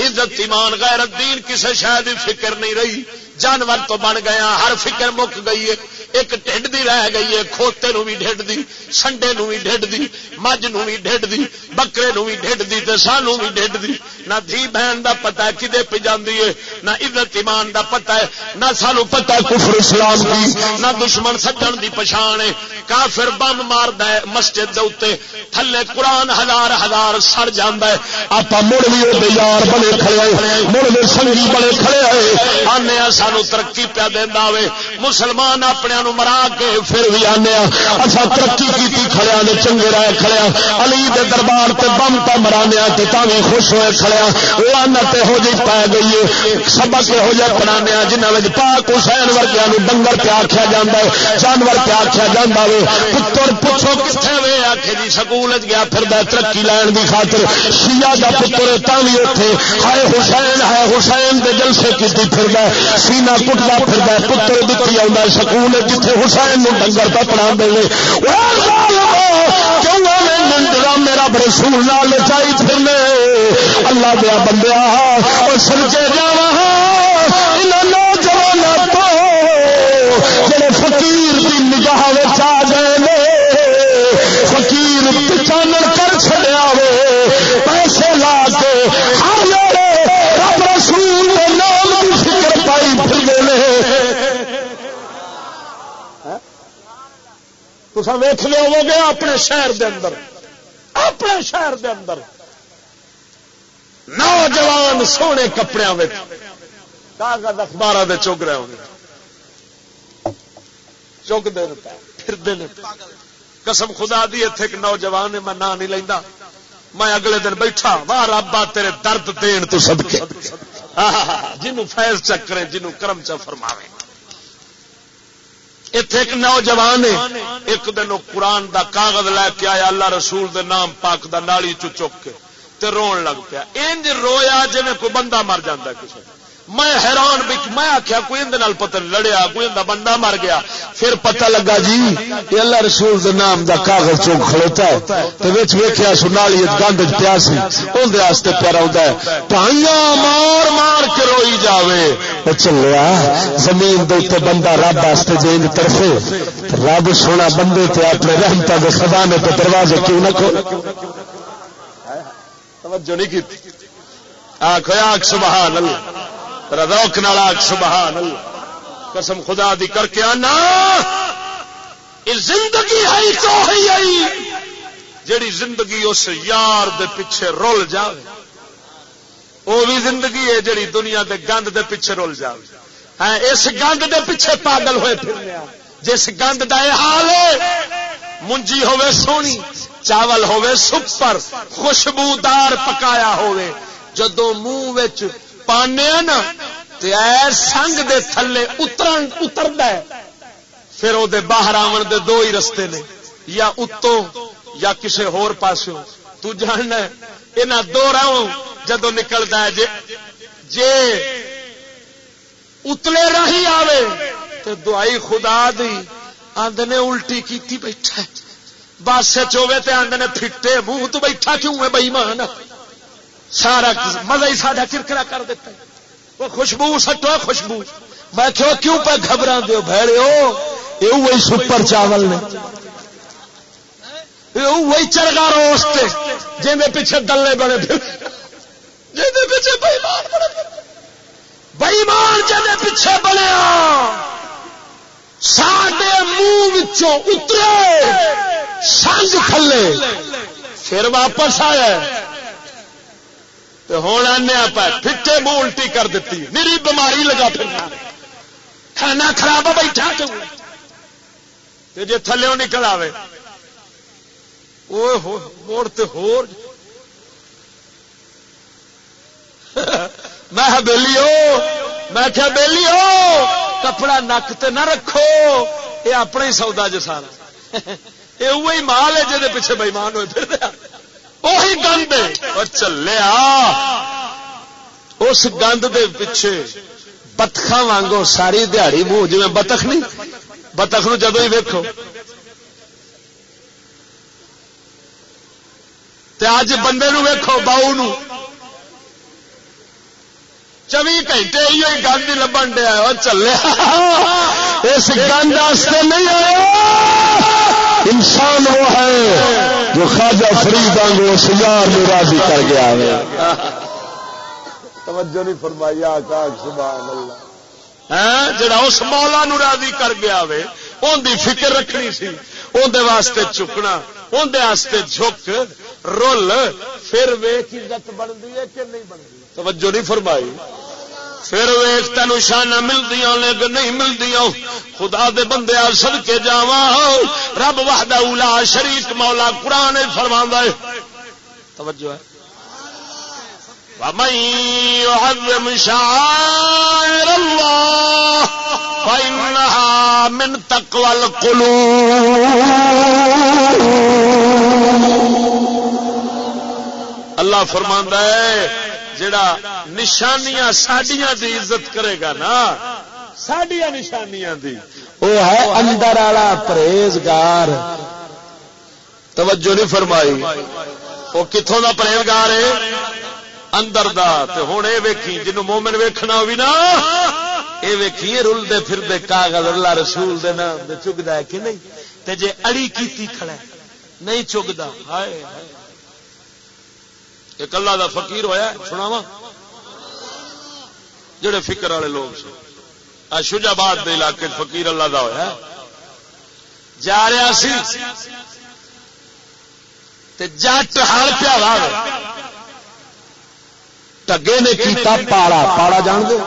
عزت، ایمان، غیرت، دین کسی شاید فکر نہیں رہی۔ جانور تو بن گیا ہاں، ہر فکر مک گئی ہے۔ ایک ٹھنڈ دی رہ گئی ہے، کھوتے نو بھی ڈھڈ دی، سنڈے نو بھی ڈھڈ دی، مجھ نو بھی ڈھڈ دی، بکرے نو بھی ڈھڈ دی، تے سانو بھی ڈھڈ دی۔ نہ دھی بہن دا پتہ ہے کدے پہ جاندی ہے، نہ عزت ایمان دا پتہ ہے، نہ سانو پتہ ہے کفر اسلام دی، نہ دشمن سجن دی پچھان ہے۔ کافر بم ماردا ہے مسجد دے اوتے، تھلے قرآن ہزار ہزار سڑ جاندا ہے۔ آپا مڑ بھی او یار بنے کھڑے مڑ بھی سنگی بنے کھڑے ہیں آنے سانو ترقی پیا دیندا وے مسلمان اپنے نو مرا کے پھر بھی آنے اصا ترقی کی کھڑیا نے چنگے رائے کھڑیا علی دے دربار تے بم تا مرانے تے بھی خوش ہوئے کھڑیا لانت ہو جی پا گئی ہے، سبق یہو جہ پڑھانے جنہوں میں پاک حسین ورگیا ڈنگر پہ آخیا جا ہے، جانور پہ آخیا جا ہے پتر پوچھو کتنے وے؟ آخ جی سکول گیا پھر ترقی لین کی خاطر۔ شیا کا پتر تھی اتنے ہائے حسین ہے حسین دے جلسے کی پھر سینا کٹتا پھر پتر دکھی آ سکول جتھے حسین ڈنگر پہ پڑھا دے میرا برسول لال چائی پھرنے؟ اللہ دیا بندیا، اور سرچے جا نوجوان تو جڑے فقیر کی نگاہ آ گئے فقیر چانل کر چڑیا پیسے لا کے ہر رب رسول نام کی فکر پائی پھر گئے تصا ویخ لو گے اپنے شہر دے اندر، اپنے شہر دے اندر۔ نوجوان سونے کپڑے کاغذ اخبار چگ رہے ہوں چگ دے پھر قسم خدا دی اتنے ایک نوجوان میں نہ نہیں لینا میں اگلے دن بیٹھا، واہ رابا تیرے درد دین تو سب کے جنوں فیض چکرے جنوں کرم چ فرماوے۔ اتے ایک نوجوان ایک دن وہ قرآن دا کاغذ لے کے آیا، اللہ رسول دے نام پاک دا نالی چک کے تے رون لگ پیا۔ انج رویا جی کوئی بندہ مر جا کسی میں حیران بچ میں آخیا کوئی اندر پتہ لڑیا، کوئی اندر بندہ مر گیا۔ پھر پتہ لگا جی یہ اللہ رسول دے نام دا کاغذ چوک کھڑوتا ہے۔ تو وچ ویکھیا سنالی گند پیا سی۔ اون دے واسطے پیارا ہوندا ہے ٹائیاں مار مار کے روئی جاوے۔ او چلیا، زمین دے اوتے بندہ رب واسطے جین طرفے۔ رب سونا بندے تے اپنے رحمتاں دے خزانے تے دروازے کیوں نہ کھول توجہ نہیں کی آخو آخ سبحان اللہ۔ روک نالا سبحان اللہ۔ قسم خدا دی کر کے آنا۔ زندگی ہے تو ہی آئی۔ جیڑی زندگی اس یار دے پیچھے رول جائے وہ بھی زندگی ہے جیڑی دنیا دے گند دے پیچھے رول جائے ہاں اس گند دے پیچھے پاگل ہوئے پھر جس گند کا یہ حال ہے، منجی ہوے سونی، چاول ہوے سپر، خوشبودار پکایا ہوے جدو منہ پانے نا سنگ دے تھلے اتر پھر وہ باہر آن دے دو ہی رستے نے، یا اتوں یا کسی ہور پاسوں تو جاننا یہاں دو راہوں جدو نکلتا ہے جے جے اتلے راہی آوے تو دعائی خدا دی۔ آدھے الٹی کیتی بیٹھا بس چوے تے آدھے پھٹے، منہ تو بیٹھا کیوں ہے بئی مان سارا مزہ ہی سارا کرکرا کر دیتا ہے۔ وہ خوشبو سٹو خوشبو۔ میں کہو کیوں پہ گھبرا دو بھڑے ہو؟ یہ وہی سپر چاول نے۔ وہی چرگا روستے جی پیچھے دلے بڑے جی پیچھے بڑے بئیمان جی پیچھے بنیا ساڈے منہ اترے۔ سنج کھلے۔ پھر واپس آیا۔ ہوں آنے پھٹے منہ الٹی کر دیتی میری بیماری لگا پھرنا کھانا خراب بیٹھا جی تھلے نکل آئے موڑ تو ہو میں بہلی ہو میں کیا بہلی ہو کپڑا نک تے نہ رکھو۔ یہ اپنا ہی سودا جو سارا یہ وہی مال ہے جہد پیچھے بےمان ہوئے پھر وہی گند چلیا اس گند دے پیچھے بتخا وانگو ساری دیہڑی منہ جی بتخ نہیں بتخ نو جدو ہی ویکو اج بندے نو ویکو باؤ نو چوی گھنٹے یہ گند ہی لبن دیا چلے اس گند نہیں آیا انسان وہ ہے جو خواجہ فرید آنگو اس یار میں راضی کر گیا ہے توجہ نہیں فرمائی سبحان اللہ۔ ہاں، جڑا اس مولا نو راضی کر گیا وے ان دی فکر رکھنی سی اندر واسطے چکنا اندر واسطے جھک رول پھر ویخ عزت بنتی ہے کہ نہیں بنتی؟ توجہ نہیں فرمائی۔ پھر ویخ تین شانہ ملتی لیکن نہیں ملتی خدا دے بندے سد کے جا رب وحدہ اولا شریک مولا قرآن فرما ہے۔ توجہ ہے۔ ومن يعظم شعائر الله فإنها من تقوى القلوب۔ اللہ فرماندا ہے۔ جڑا نشانیاں ساڈیاں دی عزت کرے گا نا ساڈیاں نشانیاں دی۔ وہ ہے اندر والا پرہیزگار۔ توجہ نہیں فرمائی۔ وہ کتوں دا پرہیزگار ہے؟ اندر دا۔ تے ہن اے ویکھی جنوں مومن ویکھنا ہوئی نا اے ویکھی رلدے پھردے کاغذ اللہ رسول دے نام دے چگدا ہے کہ نہیں؟ تے جے اڑی کیتی کھڑا نہیں چگدا۔ ہائے ہائے۔ ایک اللہ دا فقیر ہویا سناوا جڑے فکر والے لوگ سن۔ شجاباد دے علاقے فقیر اللہ دا ہویا جا رہا سی۔ تے جٹ ہر پیا وا ٹگے نے کیتا پاڑا۔ پاڑا جان دو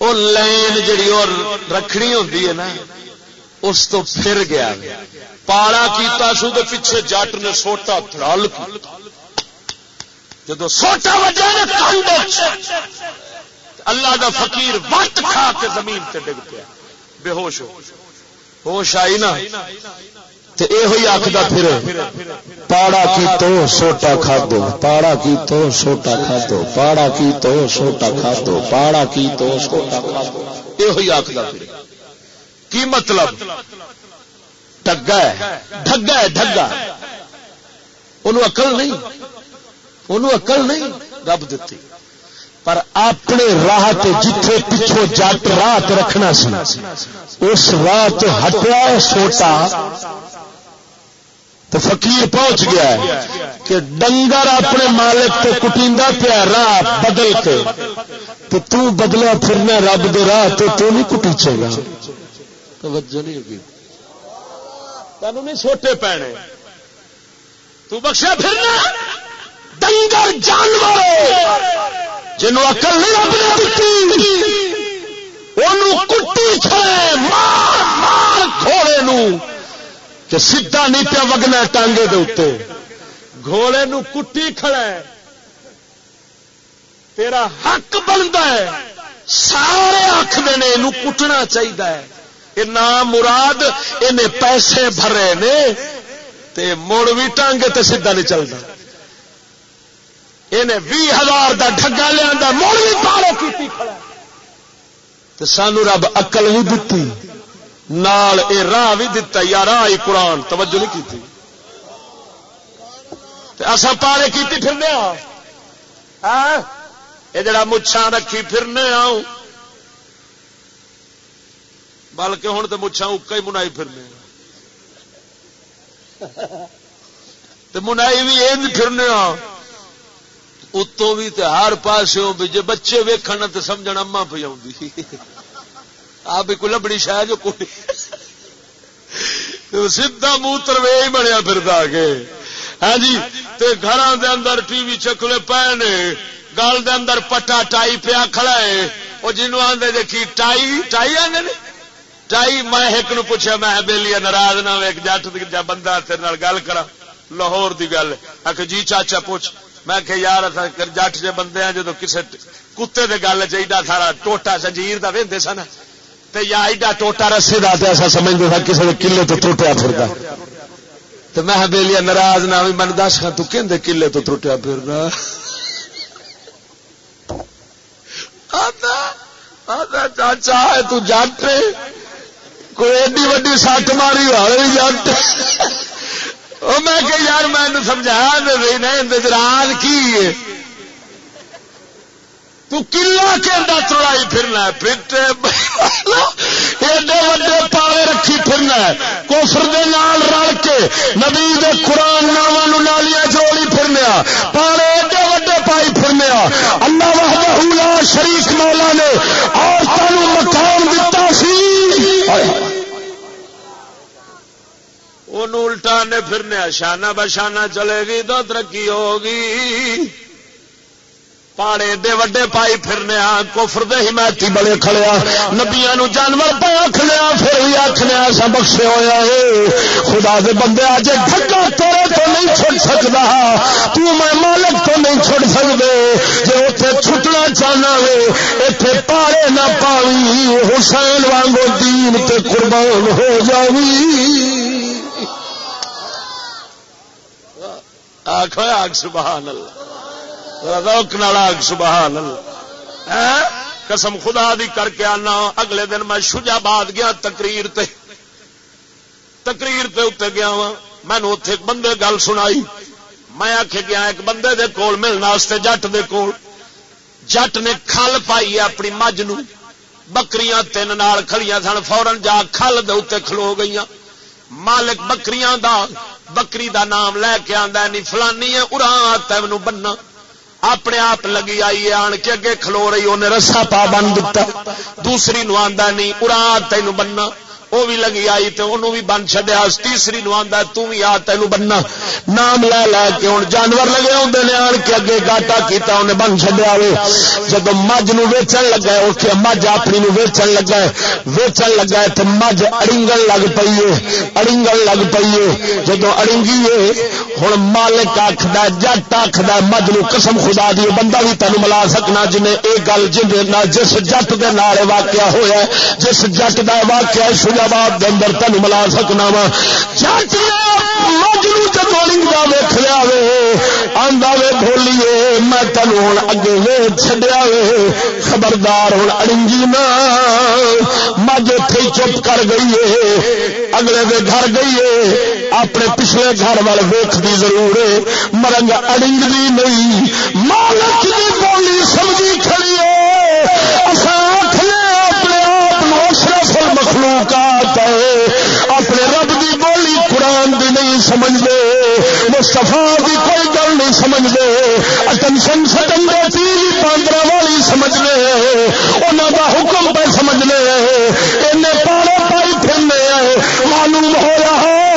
وہ لائن جڑی اور رکھنی ہوتی ہے نا، اس تو پھر گیا۔ پالا کیتا سو دے پیچھے جٹ نے سوٹا تھڑال جدو سوٹا اللہ دا فقیر وقت کھا کے زمین تے ڈگ پیا۔ بے ہوش ہو۔ ہوش آئی نا۔ یہ آخر پھر، پاڑا کی تو سوٹا کھا دو، پاڑا کی تو سوٹا کھا دو، پاڑا کی تو سوٹا کھا دو، پاڑا کی تو سوٹا کھا دو۔ یہ آخر پھر۔ کی مطلب؟ ڈگا ہے ڈگا ہے ڈگا انہوں اقل نہیں، انہوں اقل نہیں رب دیتی۔ پر اپنے راہ جتھے پچھو جٹ راہ رکھنا سی، اس راہ ہٹیا سوٹا۔ تو فقیر پہنچ گیا ہے کہ ڈنگر اپنے مالک تو کٹیندا پیا راہ بدل کے۔ تو تو بدلا پھرنا رب دے راہ تو تو نہیں کٹیچے گا توجہ نہیں ہوگی۔ تینوں نہیں، سوٹے پینے۔ تو بخشا پھرنا ڈنگر جانور۔ جنوں اکل نہیں رب نے دیتی کٹی چھڑے، مار مار گھوڑے نو کہ سیدا نہیں پیا وگنا ٹانگے دے اتنے گھوڑے نو کٹی کھڑا ہے تیرا حق بنتا ہے۔ سارے آخر نے یہ کٹنا چاہیے نام مراد ان پیسے بھرے نے تے مڑ بھی ٹانگے تے سیدھا نہیں چلتا انہیں بھی ہزار کا ڈگا لیا مڑ بھی پالو کی سانو رب اقل بھی دتی۔ نال اے راہ بھی دتا، یا راہ ہی قرآن، توجہ نہیں کی اصا پالے کی پھرنے ہاں؟ یہ جڑا مچھان رکھی پھرنے آؤں بلکہ ہوں تو مچھا اکا ہی منائی پھرنے تو منائی بھی یہ پھرنے ہاں۔ اتوں بھی تے ہر پاس بھی جی بچے ویکن تو سمجھ اما پی آپ کوئی لبڑی شاید جو کوئی۔ سیدا موتر وے ہی بنیا پھر کے۔ ہاں جی تے گھر دے اندر ٹی وی چکلے پے نے۔ گل دے اندر پٹا ٹائی پیا کھڑا ہے۔ وہ جنوب آدھے دیکھی ٹائی ٹائی آدھے ٹائی میں ایک نو پوچھا، میں بہلی ناراض نہ ایک جٹ جا بندہ تیرے گل کرا لاہور دی گل۔ آ جی چاچا، پوچھ۔ میں کہ یار جٹ جے بندے ہیں جدو کسے کتے دے گل چاہیے سارا ٹوٹا سنجیر کا وہدے سن، تے یا ایڈا ٹوٹا رسے دا تے ایسا سمجھتے تھا کسی نے کلے تو ٹوٹیا پھردا۔ تو میں بےلیا ناراض نہ بھی من دس تو کہ کلے تو ٹوٹیا پھرنا چاچا ہے تو جٹ کوئی ایڈی وڈی سٹ ماری والے جٹ میں کہ یار میں سمجھایا نہیں راز کی تو کلا کے اندر چڑائی پھرنا ہے ایڈے وڈے پالے رکھی پھرنا ہے۔ کوفر دے نال رل کے نبی دے قرآن ناواں نالیاں جوڑی پھرنے پالے ایڈے وڈے پائی پھرنے اللہ وحدہ لا شریف مولا نے عورتوں مقام دتا سی۔ الٹا نے پھرنے، شانہ بشانہ چلے گی تو ترقی ہوگی۔ پاڑے دے وڈے پائی پھرنے کوفر دے حمایتی بڑے کھڑیا۔ نبیا نو جانور پہ آخنے پھر بھی آخنے ایسا بخشے ہوا ہے خدا دے بندے آج ڈھگا تیرے تو نہیں چھڑ سکتا تو میں مالک تو نہیں چھڑ سکتے جی اتنے چھٹنا چاہنا وے اتنے پاڑے نہ پاوی، حسین وانگو دین تے قربان ہو جاوی۔ آخو آگ، سبحان اللہ۔ نال آگ، سبحان اللہ۔ ہاں؟ قسم خدا دی کر کے آنا، اگلے دن میں شجا باد گیا، تقریر تے۔ تقریر تے اتنے گیا وا میں اتے ایک بندے گل سنائی۔ میں آخ گیا ہاں، ایک بندے دے کول ملنے واسطے جٹ دے کول۔ جٹ نے کھل پائی اپنی مجھ نو بکریاں تین نال کھڑیاں سن فورن جا کھل دے اتنے کھلو گئی مالک بکریاں دا بکری دا نام لے کے آدھا نی فلانی ہے اراں آتا ہے بننا۔ اپنے آپ لگی آئی آن کے اگے کھلو رہی انہیں رسا پا بن دتا۔ دوسری نو آدھا نہیں ارا تین بننا۔ وہ بھی لگی آئی تو انہوں بھی بن چڈیا تیسری نو آدھا تھی آ تین بننا۔ نام لے لے کے ہوں جانور لگے آدھے نے، آن کے اگے گاٹا کیتا انہیں بن چڈیا وے۔ جب مجھ ویچن لگا ہے اس مجھ اپنی ویچن لگا ہے۔ ویچن لگا ہے تو مجھ اڑنگن لگ پی ہے۔ اڑنگن لگ پی ہے۔ جب اڑنگی ہے ہوں مالک آخد جٹ آخد مجھ نو قسم خدا دی بندہ بھی تین ملا سکنا۔ جنہیں یہ گل جن جس جٹ کے نال واقعہ ہوا جس جٹ کا واقعہ آباد اندر تین ملا سکنا وا۔ چاچی مجھے جب کا ویخ لیا وے۔ آدھا وے بولیے میں تین ہوں اگے وے چڈیا وے۔ خبردار ہوں اڑنگی نا۔ مجھ اتے چپ کر گئی ہے اگلے دے گھر گئی ہے اپنے پچھلے گھر وال ویخ دی ضرور ہے مرنگ اڑنگ بھی نہیں۔ مالک کی بولی سمجھی کھڑی ہے اپنے آپ اشرف مخلوقات ہے۔ اپنے رب دی بولی قرآن دی نہیں سمجھتے۔ مستفا بھی کوئی گل نہیں سمجھتے۔ اٹنشن سٹن دے تیری باندر والی سمجھنے انہوں دا حکم پہ سمجھنے ان پارے پائی پھرنے۔ معلوم ہو رہا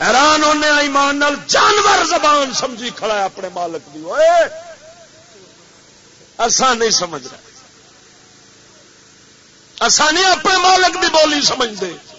حیران ہونے ایمان نال جانور زبان سمجھی کھڑا ہے اپنے مالک دی۔ اسان نہیں سمجھ رہا نہیں اپنے مالک دی بولی سمجھتے۔